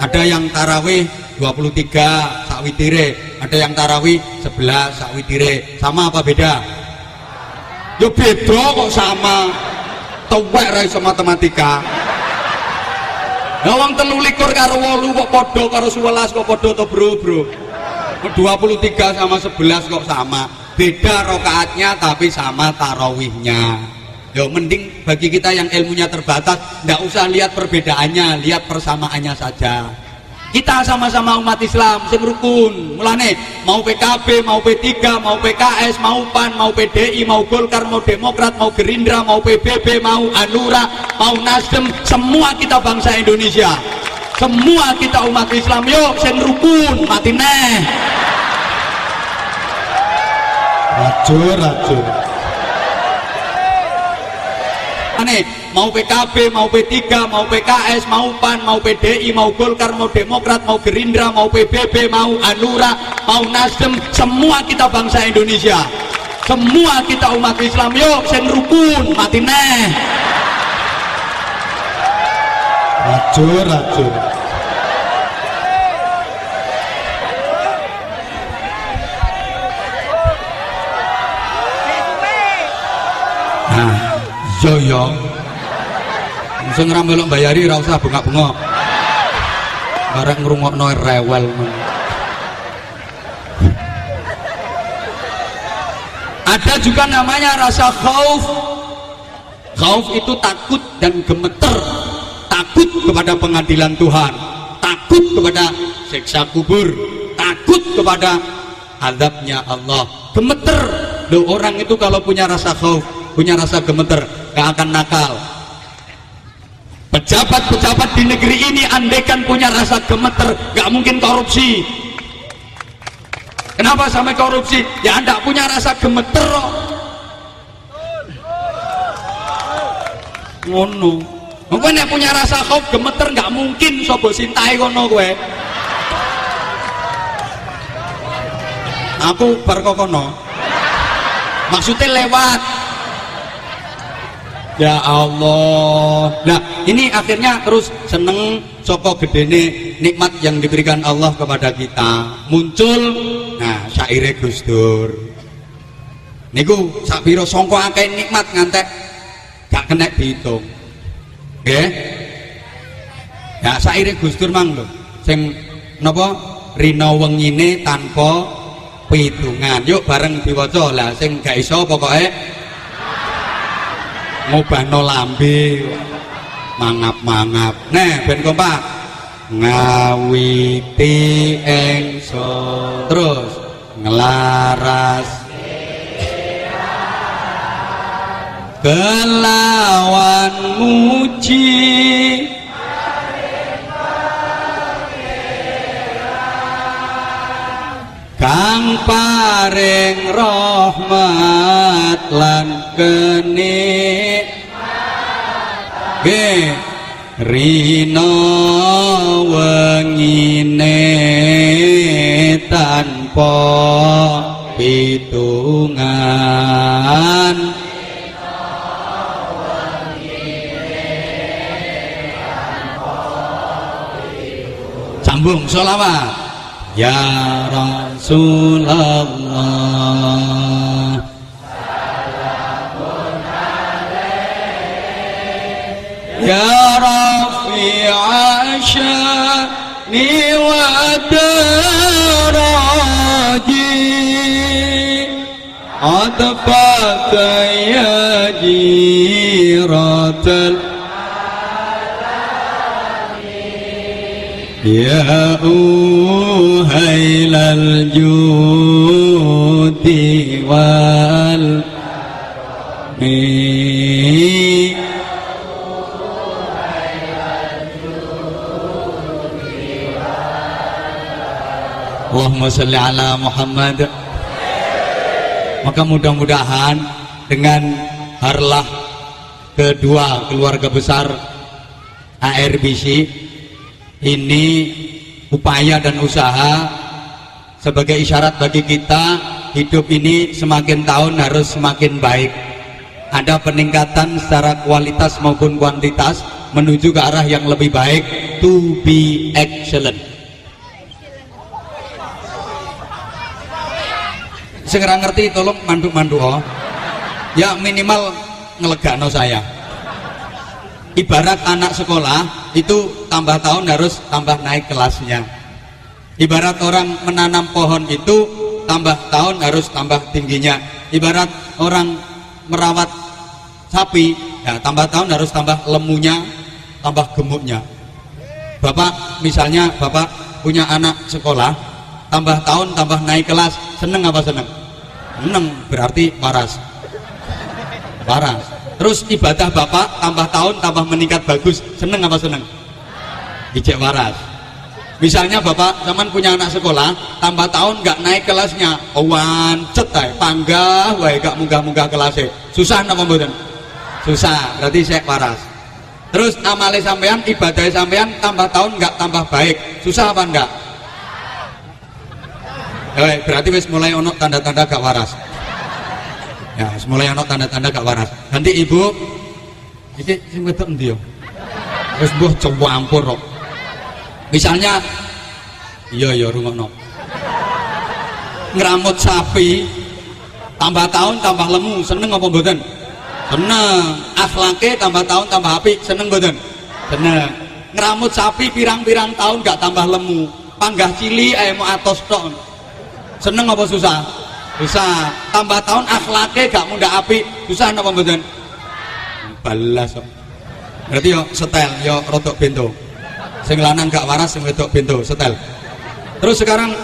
Ada yang tarawih 23 sakwitire, ada yang tarawih 11 sakwitire. Sama apa beda? Yo beda kok sama. Tuwek ra iso matematika. Lah wong 13 karo 8 kok padha karo 11 kok padha to, Bro, Bro. 23 sama 11 kok sama beda rokaatnya tapi sama tarawihnya Yo mending bagi kita yang ilmunya terbatas tidak usah lihat perbedaannya lihat persamaannya saja. Kita sama-sama umat Islam sing rukun. Mulane mau PKB mau P3 mau PKS mau PAN mau PDI mau Golkar mau Demokrat mau Gerindra mau PBB mau Anura mau Nasdem semua kita bangsa Indonesia. Semua kita umat Islam yuk sing rukun mati neh. Racun, racun. Mau PKB, mau P3, mau PKS, mau PAN, mau PDI, mau Golkar, mau Demokrat, mau Gerindra, mau PBB, mau Anura, mau Nasdem, semua kita bangsa Indonesia. Semua kita umat Islam, yuk sen rukun, mati neh. Racun, racun. Yo yo sing ora melok bayari ora usah bengak-bengok. Bareng ngrungokno rewel ada juga namanya rasa khauf. Khauf itu takut dan gemeter. Takut kepada pengadilan Tuhan. Takut kepada siksa kubur. Takut kepada adabnya Allah. Gemeter. Loh orang itu kalau punya rasa khauf punya rasa gemeter gak akan nakal. Pejabat-pejabat di negeri ini andekan punya rasa gemeter gak mungkin korupsi. Kenapa sampai korupsi? Ya anda punya rasa gemeter ngono. Mungkin yang punya rasa khauf gemeter gak mungkin sobo sintai kono gue aku berkokono maksudnya lewat Ya Allah. Nah, ini akhirnya terus seneng soko gedene nikmat yang diberikan Allah kepada kita. Muncul nah syaire Gus Dur. Niku sak sangka akeh nikmat ngantek gak kena dihitung. Nggih. Ya syaire Gus Dur mang lho. Sing napa rina wengine tanpa pitungan yuk bareng diwaca lah sing gak iso pokoke ngubahno lambe. Mangap-mangap. Nah ben kompak. Ngawiti ingsun terus ngelaras. Kelawan muji. Kang paring rahmat lan kenik ge rina wengine tanpa pitungan sambung sholawat. Ya Rasulullah يا رفيع شاني ودرجي. عطفت يا جيرة يا أوهيل الجود والمين. Allahumma salli ala Muhammad. Maka mudah-mudahan dengan harlah kedua keluarga besar ARBC ini upaya dan usaha sebagai isyarat bagi kita hidup ini semakin tahun harus semakin baik. Ada peningkatan secara kualitas maupun kuantitas menuju ke arah yang lebih baik to be excellent segera ngerti tolong mandu-mandu oh. ya minimal ngelegano saya. Ibarat anak sekolah itu tambah tahun harus tambah naik kelasnya. Ibarat orang menanam pohon itu tambah tahun harus tambah tingginya. Ibarat orang merawat sapi ya tambah tahun harus tambah lemunya tambah gemuknya. Bapak misalnya bapak punya anak sekolah tambah tahun tambah naik kelas seneng apa seneng seneng berarti waras. Waras. Terus ibadah bapak tambah tahun tambah meningkat bagus. Seneng apa seneng? Ijek waras. Misalnya bapak zaman punya anak sekolah tambah tahun nggak naik kelasnya. Owan cetai panggah wae gak munggah-munggah kelasnya. Susah apa mboten? Susah berarti saya waras. Terus amale sampean ibadah sampean tambah tahun nggak tambah baik. Susah apa enggak Eh, berarti wis mulai ono tanda-tanda gak waras. Ya, wis mulai ono tanda-tanda gak waras. Nanti ibu iki sing wedok endi yo? Wis mbuh campur kok. Misalnya iya ya rungokno. Ngeramut sapi tambah tahun tambah lemu, seneng apa mboten? Seneng. Akhlake tambah tahun tambah apik, seneng mboten? Seneng. Ngeramut sapi pirang-pirang tahun gak tambah lemu. Panggah cili ayo mau atos tok seneng apa susah? Susah. Tambah tahun akhlaknya gak muda api. Susah apa mboten? Balas berarti yo? Setel yo rotok bento. Sing lanang gak waras sing wedok bento. Setel. Terus sekarang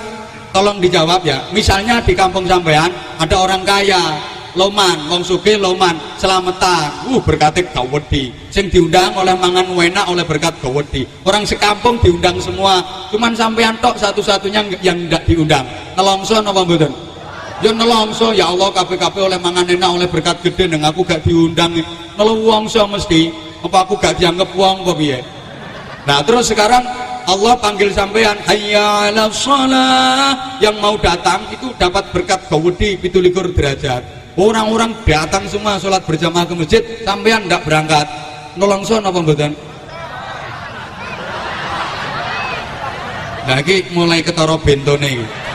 tolong dijawab ya. Misalnya di kampung sampean ada orang kaya. Loman wong suge loman selamatan uh berkati gawedi sing diundang oleh mangan wena oleh berkat gawedi orang sekampung diundang semua. Cuman sampean tok satu-satunya yang tidak diundang. Nelongso napa mboten? Ya nelongso ya Allah kabeh-kabeh oleh mangan enak oleh berkat gede neng aku gak diundang. Nelongso mesti apa aku gak dianggap wong apa piye? Nah terus sekarang Allah panggil sampean hayya ala shalah. Yang mau datang itu dapat berkat gawedi pitulikur derajat. Orang-orang datang semua sholat berjamaah ke masjid sampean tidak berangkat nolongso apa mboten? Lagi mulai ketoro bentone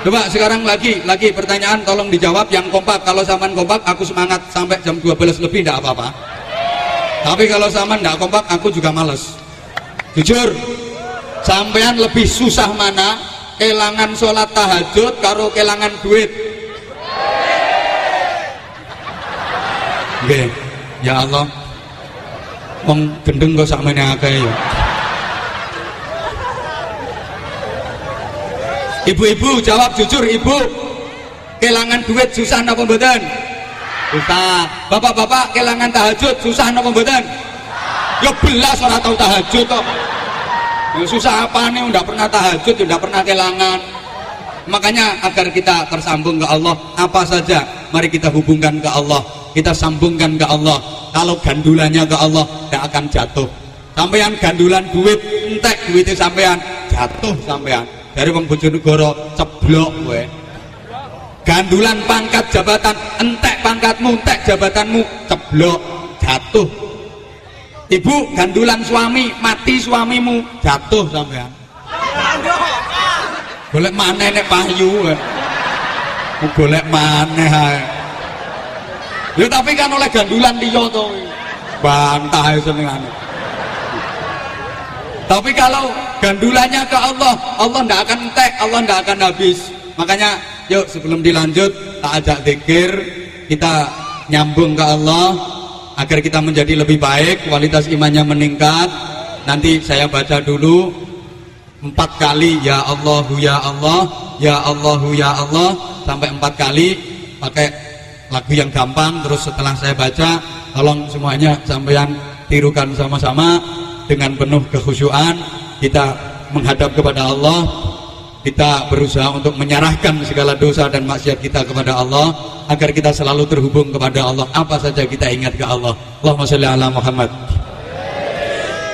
coba sekarang lagi lagi pertanyaan tolong dijawab yang kompak. Kalau saman kompak aku semangat sampai jam 12 lebih tidak apa-apa. Tapi kalau saman tidak kompak aku juga males. Jujur sampean lebih susah mana kelangan sholat tahajud karo kelangan duit? Oke, ya Allah wong gendeng kok sakmene akeh ya. Ibu-ibu jawab jujur ibu. Kelangan duit susah napa mboten? Susah. Bapak-bapak kelangan tahajud susah napa mboten? Ya belas ora tau tahajud kok. Ya susah apa nih udah pernah tahajud udah pernah kelangan. Makanya agar kita tersambung ke Allah apa saja mari kita hubungkan ke Allah kita sambungkan ke Allah. Kalau gandulannya ke Allah tidak akan jatuh. Sampean gandulan duit entek duitnya sampean jatuh sampean. Dari wong Bojonegoro ceblok gue gandulan pangkat jabatan entek pangkatmu entek jabatanmu ceblok jatuh. Ibu gandulan suami mati suamimu jatuh sampean. Golek mana nek payu golek mana ya tapi kan oleh gandulan liya to. Bantah senengane. Tapi kalau gandulannya ke Allah Allah ndak akan entek Allah ndak akan habis. Makanya yuk sebelum dilanjut tak ajak zikir kita nyambung ke Allah agar kita menjadi lebih baik kualitas imannya meningkat. Nanti saya baca dulu empat kali ya Allahu ya Allah ya Allahu ya Allah sampai empat kali pakai lagu yang gampang terus setelah saya baca tolong semuanya sampean tirukan sama-sama dengan penuh kekhusyuan kita menghadap kepada Allah. Kita berusaha untuk menyerahkan segala dosa dan maksiat kita kepada Allah agar kita selalu terhubung kepada Allah. Apa saja kita ingat ke Allah? Allahumma sholli ala Muhammad.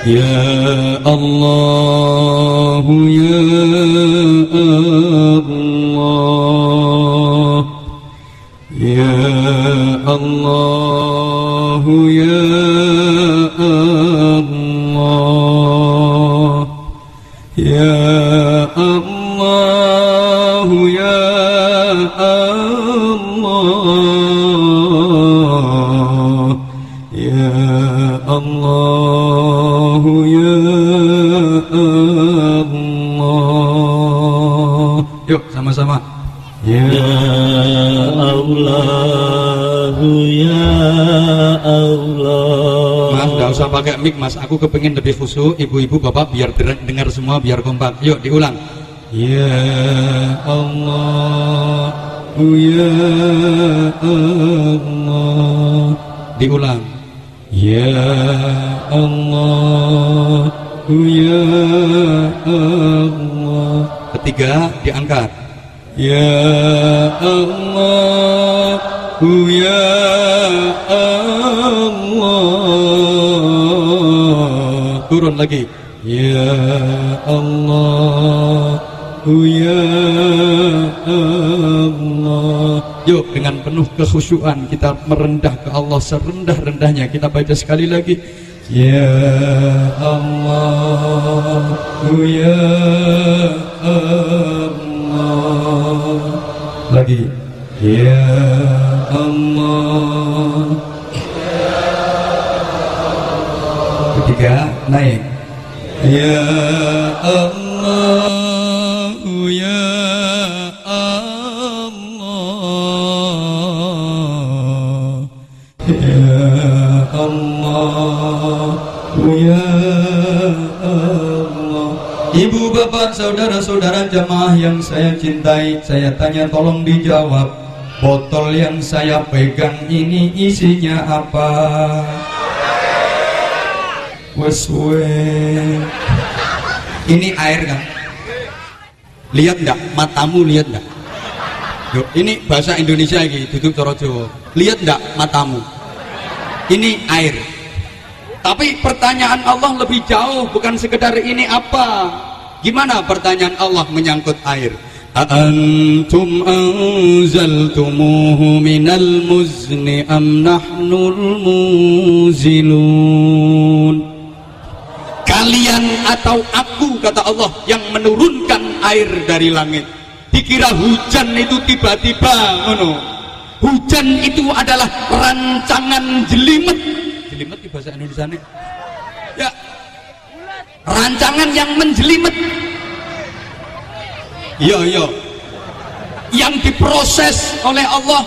Ya Allah Ya Allah يا الله يا الله. يا الله يا الله. يا الله يا الله. yuk sama-sama Ya Allah ya Allah. Mas nggak usah pakai mic mas. Aku kepingin lebih khusyuk. Ibu-ibu bapak biar dengar semua biar kompak. Yuk diulang. Ya Allah Ya Allah. Diulang. Ya Allah Ya Allah. Ketiga diangkat Ya Allah Ya Allah turun lagi. Ya Allah Ya Allah yuk dengan penuh kekhusyuan kita merendah ke Allah serendah-rendahnya. Kita baca sekali lagi. Ya Allah Ya Allah lagi. Ya Allah. Ketiga naik. Ya Allah Ya Allah. Ya Allah Ya Allah Ibu bapak saudara-saudara jamaah yang saya cintai Saya tanya tolong dijawab Botol yang saya pegang ini isinya apa? Wes we. Ini air kan? Lihat enggak? Matamu lihat enggak? Ini bahasa Indonesia ini duduk coro Jawa. Lihat enggak matamu? Ini air. Tapi pertanyaan Allah lebih jauh bukan sekedar ini apa? Gimana pertanyaan Allah menyangkut air? أأنتم أنزلتموه من المزن أم نحن المنزلون Kalian atau aku kata Allah yang menurunkan air dari langit Dikira hujan itu tiba-tiba ngono Hujan itu adalah rancangan jelimet Jelimet di bahasa Indonesia nih Ya Rancangan yang menjelimet. Iya iya. Yang diproses oleh Allah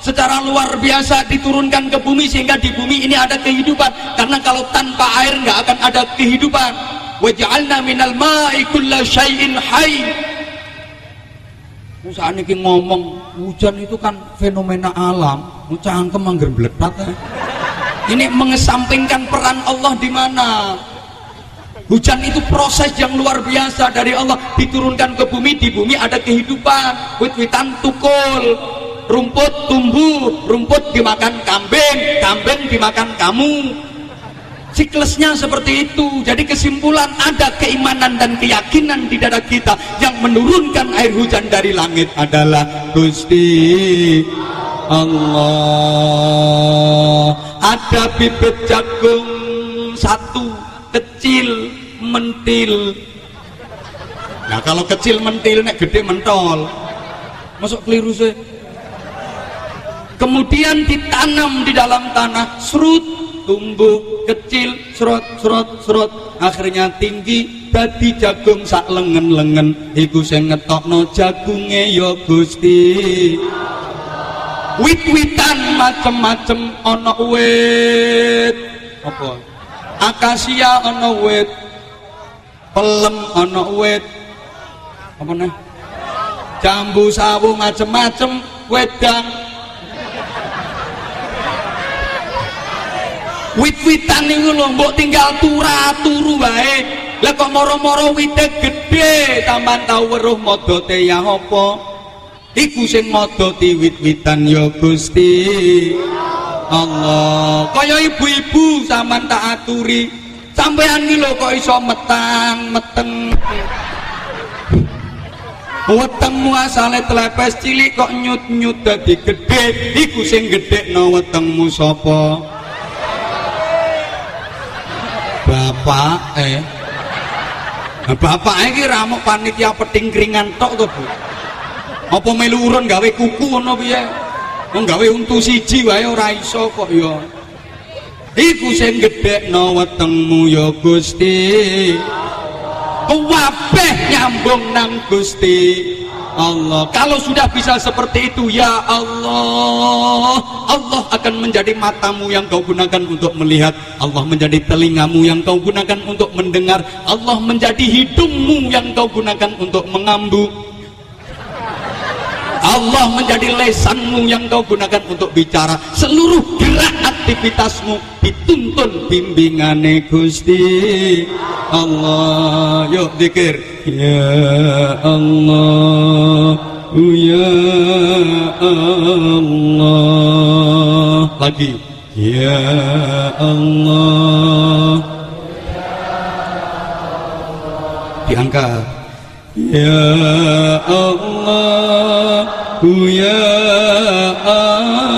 secara luar biasa diturunkan ke bumi sehingga di bumi ini ada kehidupan. Karena kalau tanpa air nggak akan ada kehidupan. Waj'alna minal ma'i kulla syai'in hayy saat ini ngomong hujan itu kan fenomena alam. Cangkem angger bletat ya. ini mengesampingkan peran Allah di mana hujan itu proses yang luar biasa dari Allah. Diturunkan ke bumi di bumi ada kehidupan. Wit-witan tukul rumput tumbuh rumput dimakan kambing kambing dimakan kamu. Siklusnya seperti itu. Jadi kesimpulan ada keimanan dan keyakinan di dada kita yang menurunkan air hujan dari langit adalah Gusti Allah. Ada bibit jagung satu kecil mentil. Nah kalau kecil mentil nek gede mentol. Masuk keliru sih. Kemudian ditanam di dalam tanah serut. Tumbuh kecil serot serot serot akhirnya tinggi dadi jagung sak lengen-lengen. Iku sing ngetokno jagunge ya Gusti. Wit-witan macem-macem ana wit. Apa akasia ana wit. Pelem ana wit. Apa nih jambu sawu macem-macem wedang. Wit-witan niku lho mbok tinggal turu wae. Lah kok moro-moro wite gede sampean tau weruh modote ya apa? Iku sing modoti wit-witan ya Gusti Allah. Kaya ibu-ibu sampean tak aturi. Sampean iki kok iso metang meteng. Wetengmu asale telepes cilik kok nyut-nyut dadi gede iku sing gedhekno wetengmu sapa? Bapak eh bapak iki ramuk panitia peting keringan tok to Bu. Apa melu urun gawe kuku ngono piye wong gawe untu siji wae ora iso kok ya. Iku sing gedhekno wetengmu ya Gusti. Kabeh nyambung nang Gusti Allah. Kalau sudah bisa seperti itu ya Allah. Allah akan menjadi matamu yang kau gunakan untuk melihat. Allah menjadi telingamu yang kau gunakan untuk mendengar. Allah menjadi hidungmu yang kau gunakan untuk mengambu Allah menjadi lesanmu yang kau gunakan untuk bicara. Seluruh gerak aktivitasmu dituntun bimbingane Gusti. Allah yuk dikir ya Allah ya Allah. Lagi. Ya Allah. Diangkat ya Allah ya Allah.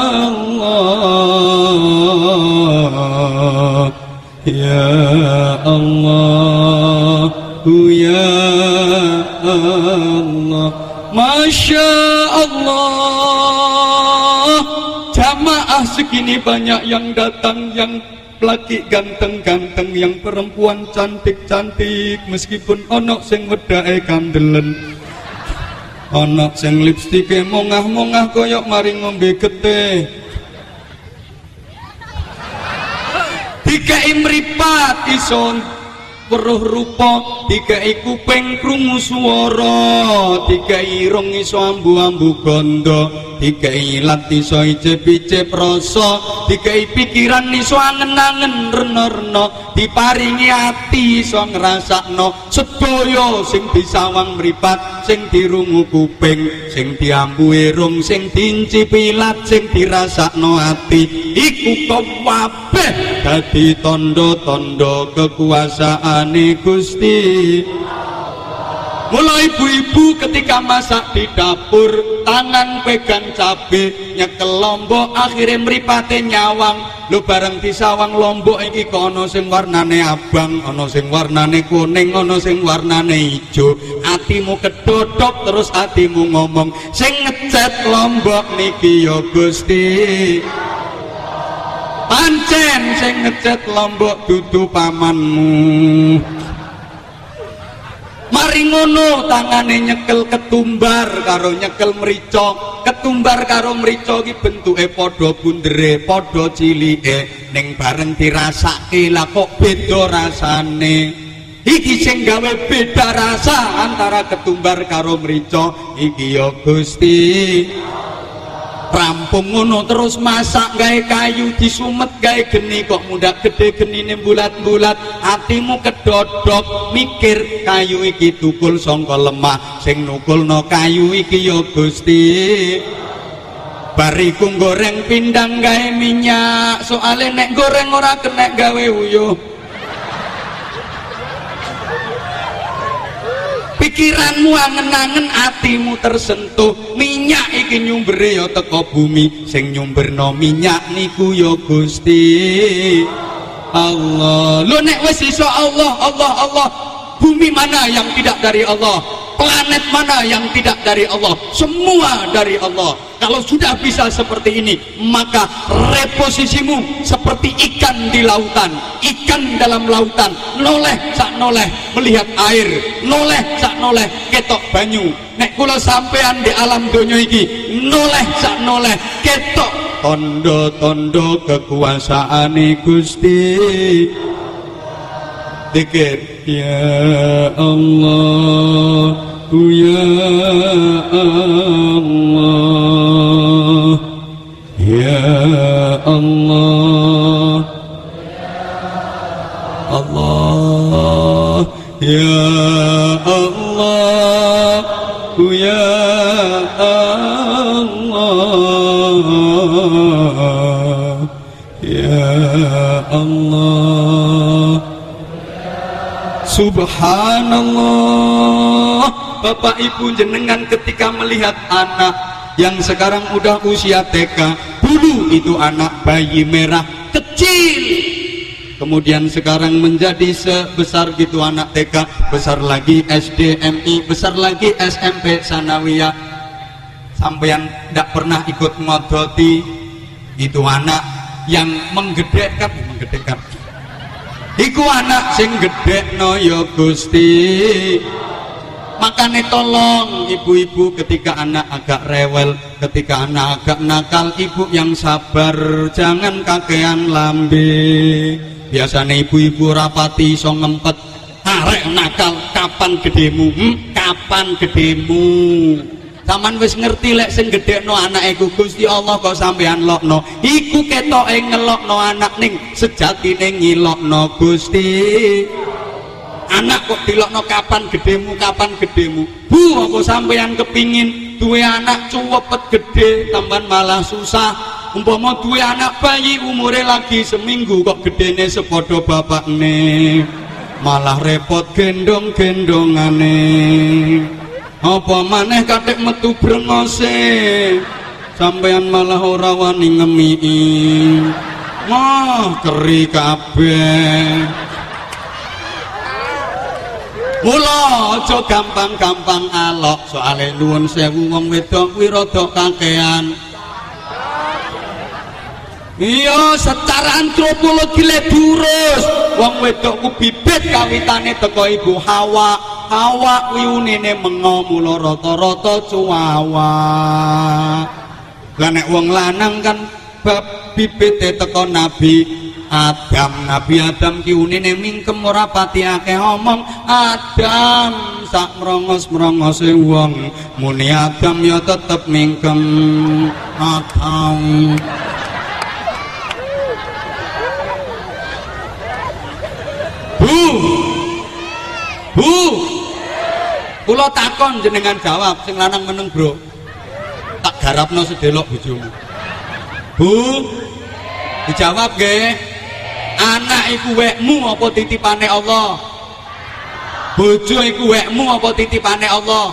Ya Allah ya Allah. Masya Allah. Jamaah segini banyak yang datang yang laki ganteng-ganteng yang perempuan cantik-cantik meskipun onok sing wedake kandelen onok sing lipstike mongah-mongah koyok mari ngombe getih. Dikai mripat ison weruh rupa. Dikai kuping krungu swara. Dikai irung iso ambu-ambu ganda dikai ilat iso icip-icip rasa dikai pikiran iso angen-angen rena-rena diparingi ati iso ngrasakno sedaya sing disawang mripat sing dirungu kuping sing diambu irung sing diincipi ilat sing dirasakno ati. Iku kabeh dadi tondo-tondo kekuasaane Gusti Mulai ibu-ibu ketika masak di dapur tangan pegang cabe nyekel lombok akhirnya meripate nyawang. Lu bareng disawang lombok iki kono sing warnane abang ono sing warnane kuning ono sing warnane ijo. Atimu kedodok terus atimu ngomong sing ngecat lombok niki ya Gusti. Pancen sing ngecat lombok dudu pamanmu mari ngono tangane nyekel ketumbar karo nyekel merica ketumbar karo merica iki bentuke padha bundere padha cilike. Ning bareng dirasake lah kok beda rasane? Iki sing gawe beda rasa antara ketumbar karo merica iki ya Gusti rampung ngono terus masak gawe kayu disumet gawe geni kok mudak gede genine bulat-bulat. Hatimu kedodok mikir kayu iki tukul sangka lemah. Sing nukulno kayu iki ya Gusti. Bariku goreng pindang gawe minyak soale nek goreng ora kena gawe uyuh pikiranmu angen-angen atimu tersentuh. Minyak iki nyumbere ya teko bumi sing nyumberno minyak niku ya Gusti. Allah. Lo nek wis iso Allah Allah Allah bumi mana yang tidak dari Allah? Planet mana yang tidak dari Allah? Semua dari Allah. Kalau sudah bisa seperti ini maka reposisimu seperti ikan di lautan. Ikan dalam lautan. Noleh sak noleh melihat air. Noleh sak noleh ketok banyu. Nek kula sampean di alam donya iki noleh sak noleh ketok. Tondo-tondo kekuasaan Gusti dikir. Ya Allah ya Allah. Ya Allah. Allah. Ya Allah ya Allah. Ya Allah Subhanallah. Bapak Ibu jenengan ketika melihat anak yang sekarang udah usia TK dulu itu anak bayi merah kecil. Kemudian sekarang menjadi sebesar gitu anak TK besar lagi SDMI besar lagi SMP Sanawiyah. Sampean tidak pernah ikut ngodoti itu anak yang menggedekkan menggedekkan Iku anak sing gede no ya Gusti. Makanya tolong ibu-ibu ketika anak agak rewel ketika anak agak nakal ibu yang sabar jangan kakean lambe. Biasanya ibu-ibu rapati so ngempet arek nakal kapan gedemu hmm? kapan gedemu Taman wis ngerti lek sing gedekno anake Gusti Allah kok sampean lokno. Iku ketoke ngelokno anak ning sejatine ngilokno Gusti. Anak kok dilokno kapan gedemu, kapan gedemu. Bu, apa sampean kepingin duwe anak cuwepet gede, tambahan malah susah. Umpama duwe anak bayi umure lagi seminggu kok gedene sepodo bapakne. Malah repot gendong-gendongane. Apa maneh katik metu brengose sampean malah ora wani ngemii mah keri kabeh Mula aja gampang-gampang alok soale nuwun sewu wong wedok kuwi rada kakean. Iya, secara antropologi le durus. Wong wedok ku bibit kawitane teko ibu Hawa. Hawa kuwi unine mengo mula rata-rata cuwawa. Lah nek wong lanang kan bab bibite teko Nabi Adam. Nabi Adam ki unine mingkem ora pati akeh omong Adam sak merongos-merongose wong. Muni Adam ya tetep mingkem. Adam. Bu! Bu Kula takon jenengan jawab sing lanang meneng bro. Tak garapno sedelok bojomu. Bu dijawab nggih. Anak iku wekmu apa titipane Allah? Bojo iku wekmu apa titipane Allah?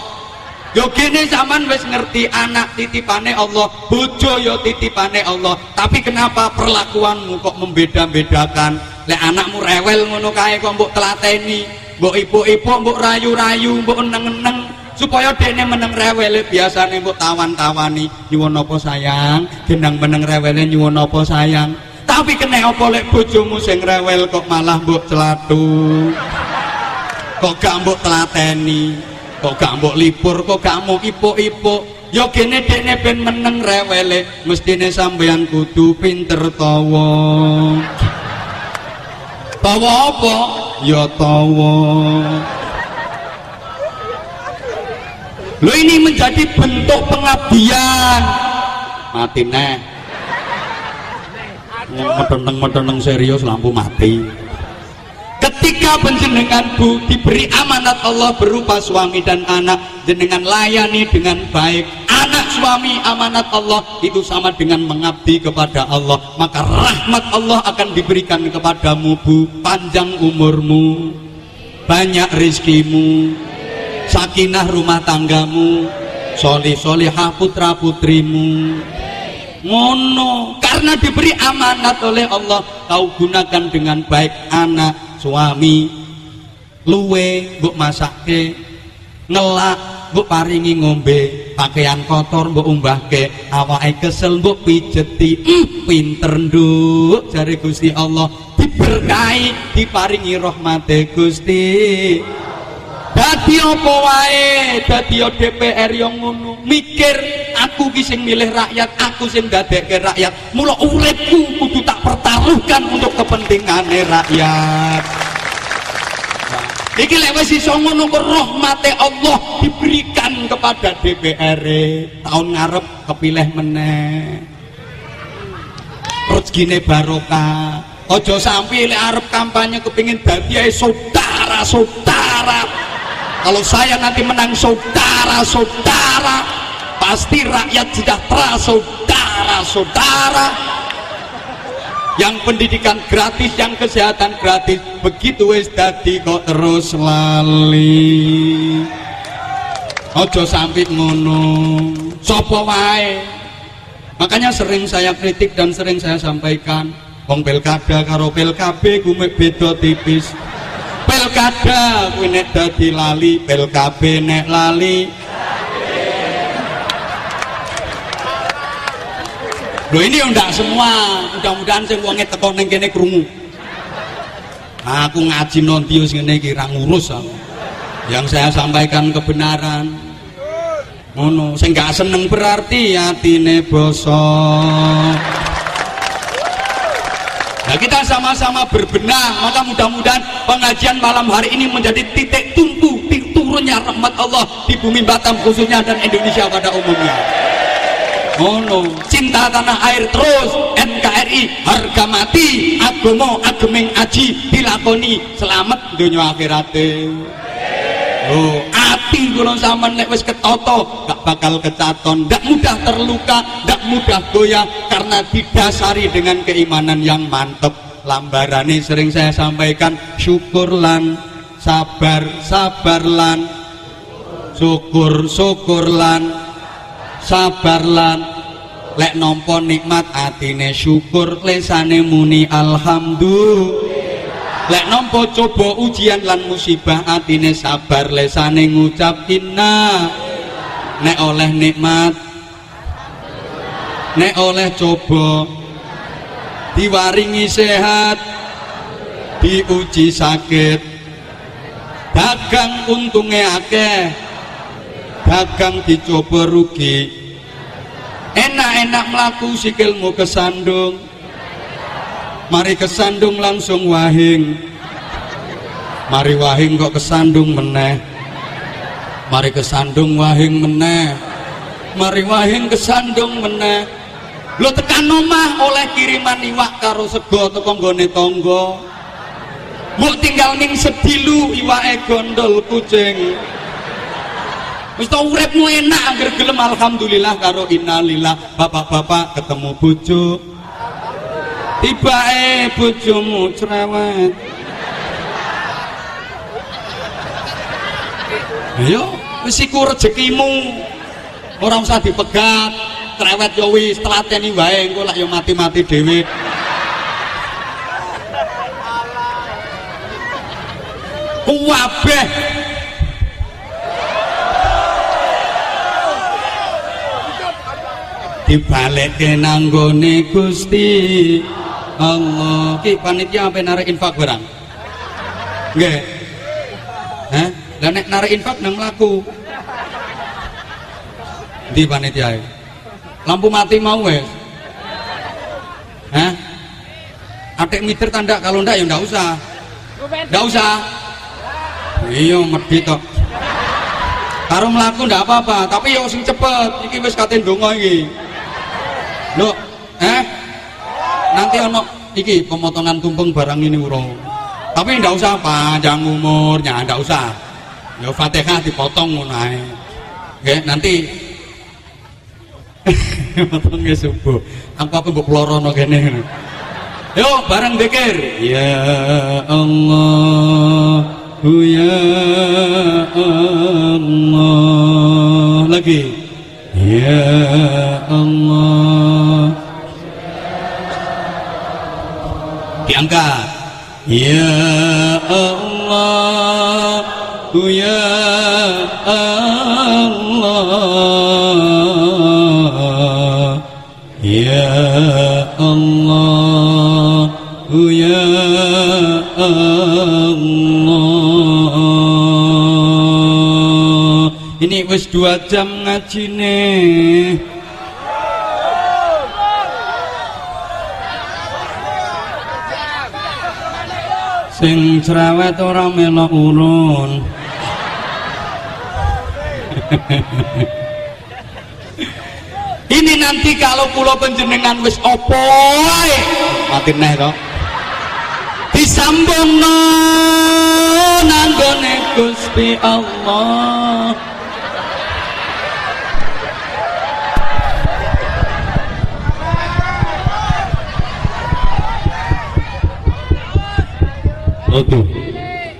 Yo gini zaman wis ngerti anak titipane Allah bojo yo titipane Allah. Tapi kenapa perlakuanmu kok membeda-bedakan? Lek anakmu rewel ngono kae kok mbok telateni mbok ibu-ibu mbok rayu-rayu mbok eneng-eneng supaya dene meneng rewele biasane mbok tawan-tawani nyuwun apa sayang? Gendang meneng rewele nyuwun apa sayang? Tapi kena apa lek bojomu sing rewel kok malah mbok celatu? Kok gak mbok telateni? Kok gak mbok libur? Kok gak mau ipuk-ipuk ya kene dekne ben meneng rewele mestine sampeyan kudu pinter tawa tawa apa? Ya tawa. Lo ini menjadi bentuk pengabdian. Mati neh. Metenteng-metenteng serius lampu mati. Ketika penjenengan bu diberi amanat Allah berupa suami dan anak jenengan layani dengan baik. Anak suami amanat Allah itu sama dengan mengabdi kepada Allah. Maka rahmat Allah akan diberikan kepadamu bu. Panjang umurmu banyak rizkimu sakinah rumah tanggamu solih solihah putra putrimu ngono karena diberi amanat oleh Allah. Kau gunakan dengan baik anak suami luwe mbok masake ngelak mbok paringi ngombe pakaian kotor mbok umbahke. Awake kesel mbok pijeti. Mm, pinter nduk. Jare Gusti Allah diberkahi diparingi rahmate Gusti. Dadi apa wae? Dadi DPR yang ngono. Mikir aku ki sing milih rakyat aku sing dadekke rakyat. Mula uripku kudu tak pertaruhkan untuk kepentingan rakyat Iki lek wis iso ngono rahmate Allah diberikan kepada DPR tahun ngarep kepilih meneh. Rezekine barokah. Ojo sampai lek arep kampanye kepingin dadi saudara-saudara kalau saya nanti menang saudara-saudara pasti rakyat sejahtera saudara-saudara yang pendidikan gratis yang kesehatan gratis. Begitu wis dadi kok terus lali. Ojo sampai ngono. Sopo wae? Makanya sering saya kritik dan sering saya sampaikan wong pilkada karo pilkab gumek beda tipis. Pilkada kuwi nek dadi lali pilkab nek lali Loh ini enggak semua, mudah-mudahan sing wonge teko ning kene krungu. Aku ngaji nontius ngene iki ra ngurus aku. Yang saya sampaikan kebenaran. Ngono, sing gak seneng berarti atine bosok. Nah kita sama-sama berbenah, maka mudah-mudahan pengajian malam hari ini menjadi titik tumpu turunnya rahmat Allah di bumi Batam khususnya dan Indonesia pada umumnya. Ngono, cinta tanah air terus NKRI harga mati agomo ageming aji dilakoni selamat dunia akhirate. Oh, ati kula sampean nek wis ketoto gak bakal kecaton, ndak mudah terluka, ndak mudah goyah karena didasari dengan keimanan yang mantep. Lambarane sering saya sampaikan syukur lan sabar, sabar lan syukur, syukur lan sabar lan lek nampa nikmat atine syukur lesane muni alhamdulillah. Lek nampa coba ujian lan musibah atine sabar lesane ngucap inna nek oleh nikmat nek oleh coba diwaringi sehat diuji sakit. Dagang untungnya akeh dagang dicoba rugi. Enak-enak melaku sikilmu kesandung. Mari kesandung langsung wahing. Mari wahing kok kesandung meneh. Mari kesandung wahing meneh. Mari wahing kesandung meneh. Lo tekan omah oleh kiriman iwak karo sego teko nggone tangga. Tinggal ning sedilu iwake gondol kucing wis tau uripmu enak anggere gelem alhamdulillah karo innalillah. Bapak-bapak ketemu bojo. Tibae bojomu cerewet. Ayo wis iku rezekimu. Ora usah dipegat. Cerewet yo wis telateni wae engko lak yo mati-mati dhewe. Kuwabeh dibalekke nanggone Gusti Allah ki panitia apa narik infak barang nggih Hah? Lah nek narik infak nang mlaku. Di panitia. Lampu mati mau wes. Hah? Atik meter tanda kalau ndak ya ndak usah. Ndak usah. Iya medhit tok. Karo mlaku ndak apa-apa, tapi yo sing cepet. Iki wis katen donga iki. Lho, eh? Nanti ono iki pemotongan tumpeng barang ini urung. Tapi ndak usah panjang umurnya, ndak usah. Ya Fatihah dipotong ngono. Nggih, nanti (laughs) potong ya subuh. Aku apa mbok plorono kene. Yo bareng zikir. Ya Allah, ya Allah. Lagi. Ya Allah. Diangkat. Ya Allah, ya Allah. Ya Allah, ya Allah. Ini wis dua jam ngaji Sing cerewet ora melok urun. (laughs) Ini nanti kalau pulau penjenengan wis opo. Mati neh. Disambung no nanggone Gusti Allah. Oke.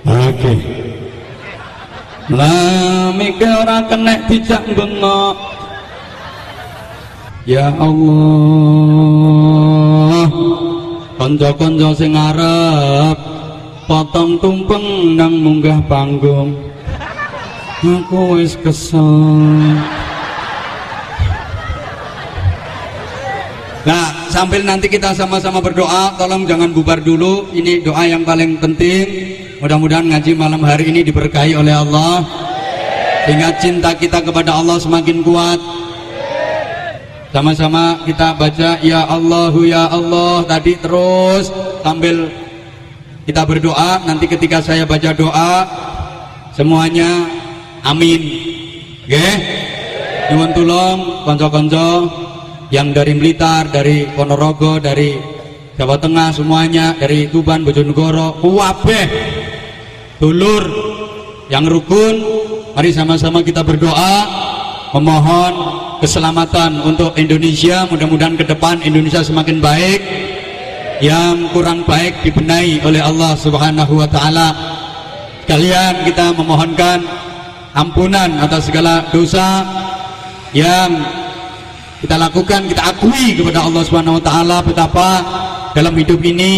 Oke. Lah mike ora kena dijak bengok. Ya Allah. Kanca-kanca sing arep potong tumpeng nang munggah panggung. Aku wis kesel. Nah, sambil nanti kita sama-sama berdoa, tolong jangan bubar dulu. Ini doa yang paling penting. Mudah-mudahan ngaji malam hari ini diberkahi oleh Allah. Sehingga cinta kita kepada Allah semakin kuat. Sama-sama kita baca Ya Allahu Ya Allah tadi terus sambil kita berdoa. Nanti ketika saya baca doa, semuanya amin. Oke? Nyuwun tulung konco-konco yang dari Blitar, dari Ponorogo, dari Jawa Tengah semuanya, dari Tuban, Bojonegoro, Kuwabe, dulur yang rukun, mari sama-sama kita berdoa memohon keselamatan untuk Indonesia, mudah-mudahan ke depan Indonesia semakin baik. Yang kurang baik dibenahi oleh Allah Subhanahu wa taala. Sekalian kita memohonkan ampunan atas segala dosa yang kita lakukan, kita akui kepada Allah Subhanahu wa taala betapa dalam hidup ini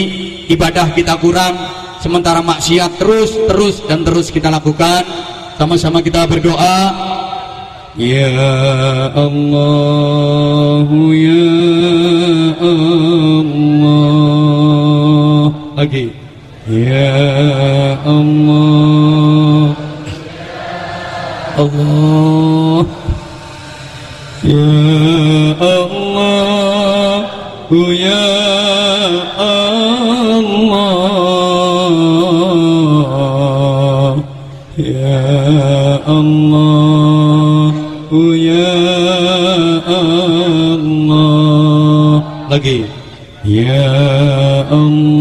ibadah kita kurang sementara maksiat terus terus dan terus kita lakukan. Sama-sama kita berdoa. Ya Allah, ya Allah. Lagi. Ya Allah. Allah. Allah, ya Allah. Lagi. Ya Allah,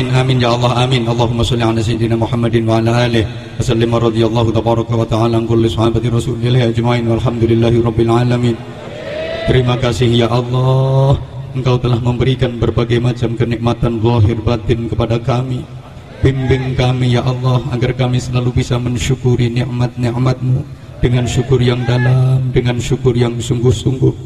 Amin amin ya Allah amin. Allahumma salli ala sayyidina Muhammadin wa ala alihi wa sallim radhiyallahu tabaraka wa ta'ala an kulli sahabati rasulillah ajma'in walhamdulillahi rabbil alamin. Terima kasih ya Allah Engkau telah memberikan berbagai macam kenikmatan zahir batin kepada kami. Bimbing kami ya Allah agar kami selalu bisa mensyukuri nikmat-nikmatmu dengan syukur yang dalam, dengan syukur yang sungguh-sungguh.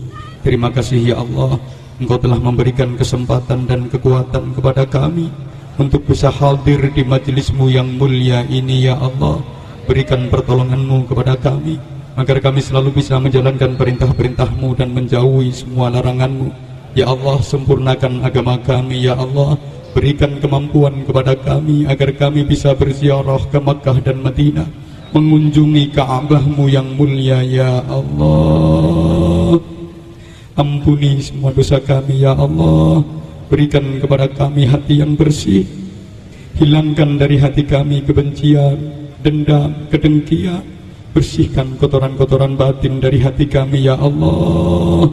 Terima kasih ya Allah, Engkau telah memberikan kesempatan dan kekuatan kepada kami untuk bisa hadir di majelismu yang mulia ini ya Allah. Berikan pertolonganmu kepada kami agar kami selalu bisa menjalankan perintah-perintahmu dan menjauhi semua laranganmu. Ya Allah, sempurnakan agama kami ya Allah Berikan kemampuan kepada kami agar kami bisa berziarah ke Makkah dan Madinah mengunjungi Ka'bahmu yang mulia ya Allah ampuni semua dosa kami ya Allah berikan kepada kami hati yang bersih. Hilangkan dari hati kami kebencian dendam kedengkian. Bersihkan kotoran-kotoran batin dari hati kami ya Allah.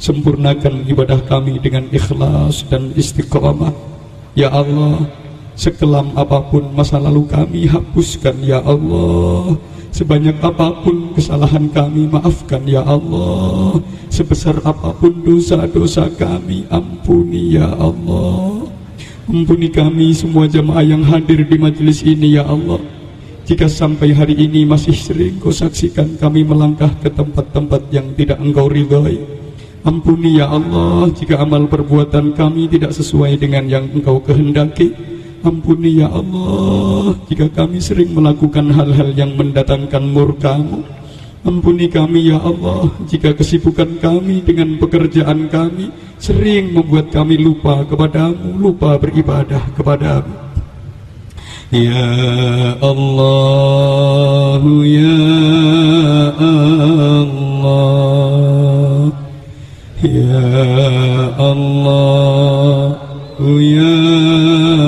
Sempurnakan ibadah kami dengan ikhlas dan istiqamah. Ya Allah Sekelam apa pun masa lalu kami hapuskan Ya Allah Sebanyak apa pun kesalahan kami maafkan Ya Allah. Sebesar apa pun dosa-dosa kami ampuni Ya Allah. Ampuni kami semua jemaah yang hadir di majelis ini Ya Allah. Jika sampai hari ini masih sering kau saksikan kami melangkah ke tempat-tempat yang tidak engkau ridhai Ampuni ya Allah. Jika amal perbuatan kami tidak sesuai dengan yang engkau kehendaki Ampuni ya Allah jika kami sering melakukan hal-hal yang mendatangkan murkamu. Ampuni kami ya Allah jika kesibukan kami dengan pekerjaan kami Sering membuat kami lupa kepadamu, lupa beribadah kepadamu. Ya Allah Ya Allah Ya Allah Ya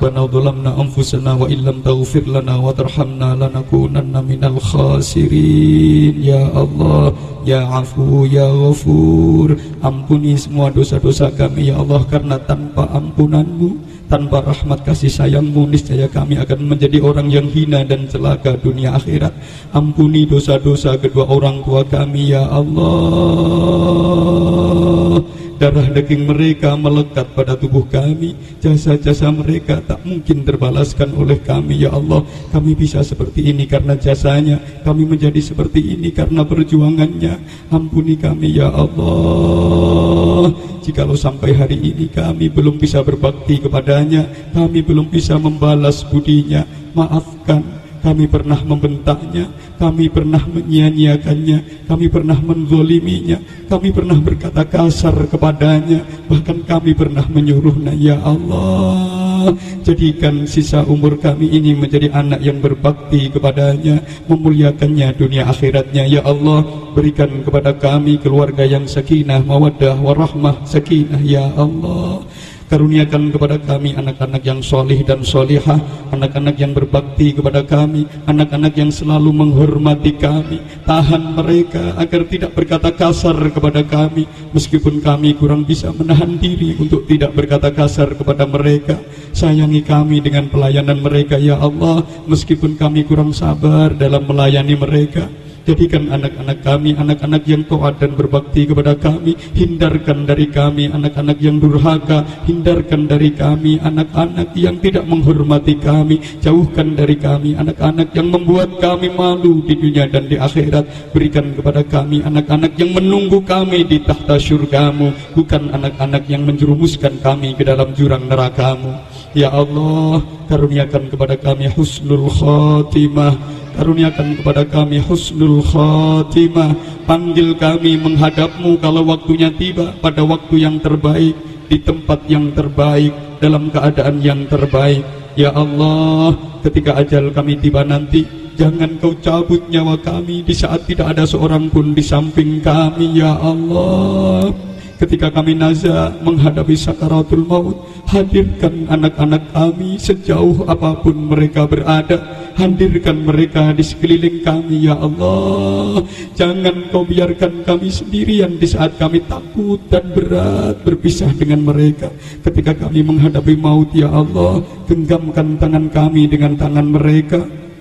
Dhalamna anfusana wa illam taghfir lana wa tarhamna lanakunanna minal khasirin. Ya Allah, Ya Afu, Ya Ghafur Ampuni semua dosa-dosa kami Ya Allah Karena tanpa ampunanmu tanpa rahmat kasih sayangmu niscaya kami akan menjadi orang yang hina dan celaka dunia akhirat. Ampuni dosa-dosa kedua orang tua kami ya Allah darah daging mereka melekat pada tubuh kami. Jasa-jasa mereka tak mungkin terbalaskan oleh kami. Ya Allah kami bisa seperti ini karena jasanya. Kami menjadi seperti ini karena perjuangannya. Ampuni kami ya Allah. Jikalau sampai hari ini kami belum bisa berbakti kepadanya kami belum bisa membalas budinya. Maafkan kami pernah membentaknya, kami pernah menyia-nyiakannya, kami pernah menzoliminya, kami pernah berkata kasar kepadanya, bahkan kami pernah menyuruhnya, Ya Allah, jadikan sisa umur kami ini menjadi anak yang berbakti kepadanya, memuliakannya dunia akhiratnya, Ya Allah, berikan kepada kami keluarga yang sakinah, mawaddah, warahmah, sakinah, Ya Allah. Karuniakan kepada kami anak-anak yang solih dan solihah Anak-anak yang berbakti kepada kami Anak-anak yang selalu menghormati kami. Tahan mereka agar tidak berkata kasar kepada kami. Meskipun kami kurang bisa menahan diri untuk tidak berkata kasar kepada mereka Sayangi kami dengan pelayanan mereka ya Allah. Meskipun kami kurang sabar dalam melayani mereka Jadikan anak-anak kami anak-anak yang taat dan berbakti kepada kami. Hindarkan dari kami anak-anak yang durhaka. Hindarkan dari kami anak-anak yang tidak menghormati kami. Jauhkan dari kami anak-anak yang membuat kami malu di dunia dan di akhirat. Berikan kepada kami anak-anak yang menunggu kami di tahta syurgamu. Bukan anak-anak yang menjerumuskan kami ke dalam jurang nerakamu. Ya Allah, karuniakan kepada kami husnul khatimah. Karuniakan kepada kami husnul khatimah. Panggil kami menghadapmu kalau waktunya tiba Pada waktu yang terbaik Di tempat yang terbaik Dalam keadaan yang terbaik. Ya Allah ketika ajal kami tiba nanti Jangan kau cabut nyawa kami Di saat tidak ada seorang pun di samping kami Ya Allah ketika kami naza menghadapi sakaratul maut hadirkan anak-anak kami sejauh apa pun mereka berada. Hadirkan mereka di sekeliling kami ya Allah. Jangan kau biarkan kami sendirian di saat kami takut dan berat berpisah dengan mereka. Ketika kami menghadapi maut ya Allah genggamkan tangan kami dengan tangan mereka.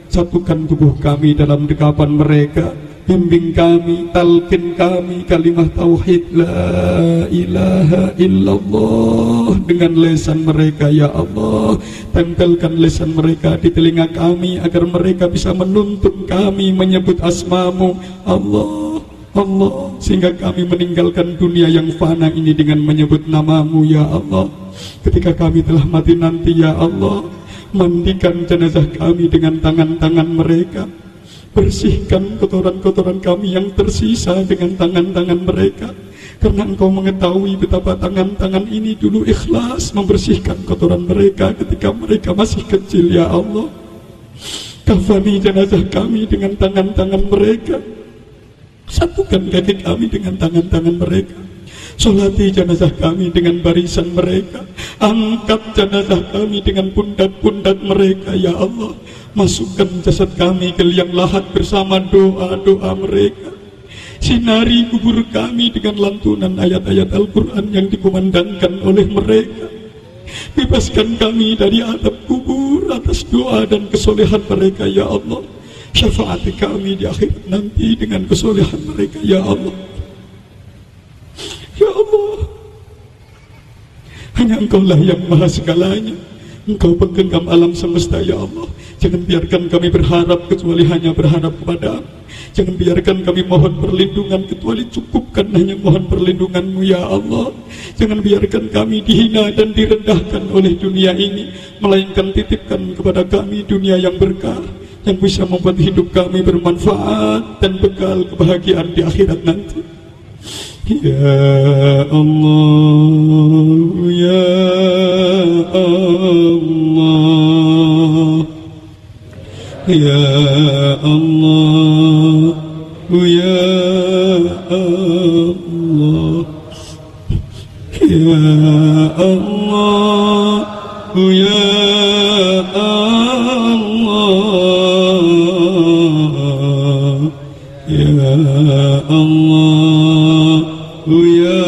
Satukan tubuh kami dalam dekapan mereka bimbing kami, talkin kami kalimah tauhid. La ilaha illallah. Dengan lesan mereka ya Allah. Tempelkan lesan mereka di telinga kami agar mereka bisa menuntun kami menyebut asmamu. Allah Allah. Sehingga kami meninggalkan dunia yang fana ini dengan menyebut namamu ya Allah. Ketika kami telah mati nanti ya Allah mandikan jenazah kami dengan tangan-tangan mereka Bersihkan kotoran-kotoran kami yang tersisa dengan tangan-tangan mereka. Karena engkau mengetahui betapa tangan-tangan ini dulu ikhlas membersihkan kotoran mereka ketika mereka masih kecil ya Allah. Kafani jenazah kami dengan tangan-tangan mereka. Satukan kaki kami dengan tangan-tangan mereka. Solati jenazah kami dengan barisan mereka. Angkat jenazah kami dengan pundak-pundak mereka Ya Allah Masukkan jasad kami ke liang lahat bersama doa-doa mereka. Sinari kubur kami dengan lantunan ayat-ayat Al-Quran yang dikumandangkan oleh mereka. Bebaskan kami dari atap kubur atas doa dan kesolehan mereka, Ya Allah. Syafaati kami di akhir nanti dengan kesolehan mereka, Ya Allah. Ya Allah. Hanya Engkau lah yang maha segalanya. Engkau penggenggam alam semesta, Ya Allah. Jangan biarkan kami berharap kecuali hanya berharap kepada Jangan biarkan kami mohon perlindungan kecuali cukupkan hanya mohon perlindunganmu ya Allah. Jangan biarkan kami dihina dan direndahkan oleh dunia ini Melainkan titipkan kepada kami dunia yang berkah Yang bisa membuat hidup kami bermanfaat Dan bekal kebahagiaan di akhirat nanti. Ya Allah Ya Allah يا الله يا الله يا الله يا الله يا الله يا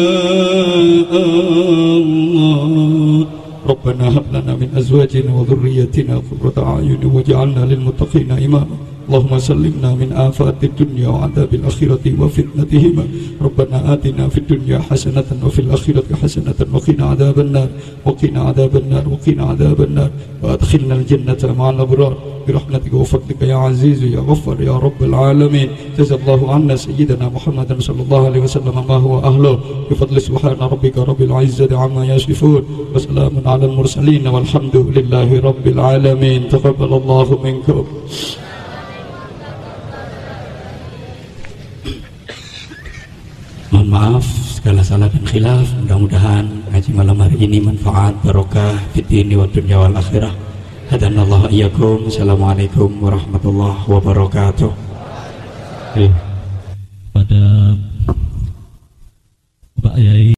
الله ربنا هب لنا من أزواجنا وذريتنا قرة أعين واجعلنا للمتقين いな今の。اللهم سلمنا من آفات الدنيا وعذاب الآخرة وفتنتهما. ربنا آتنا في الدنيا حسنة وفي الآخرة حسنة وقنا عذاب النار. وقنا عذاب النار وقنا عذاب النار. وأدخلنا الجنة مع الأبرار. برحمتك وفضلك يا عزيز يا غفر يا رب العالمين. جزا الله عنا سيدنا محمد صلى الله عليه وسلم ما هو أهله. بفضل سبحان ربك رب العزة عما يصفون. وسلام على المرسلين والحمد لله رب العالمين. تقبل الله منكم. Mohon maaf segala salah dan khilaf. Mudah-mudahan ngaji malam hari ini manfaat barokah fitini wa dunya wal akhirah. Hadanallahu iyyakum. Assalamualaikum warahmatullahi wabarakatuh. Pada Pak Yaya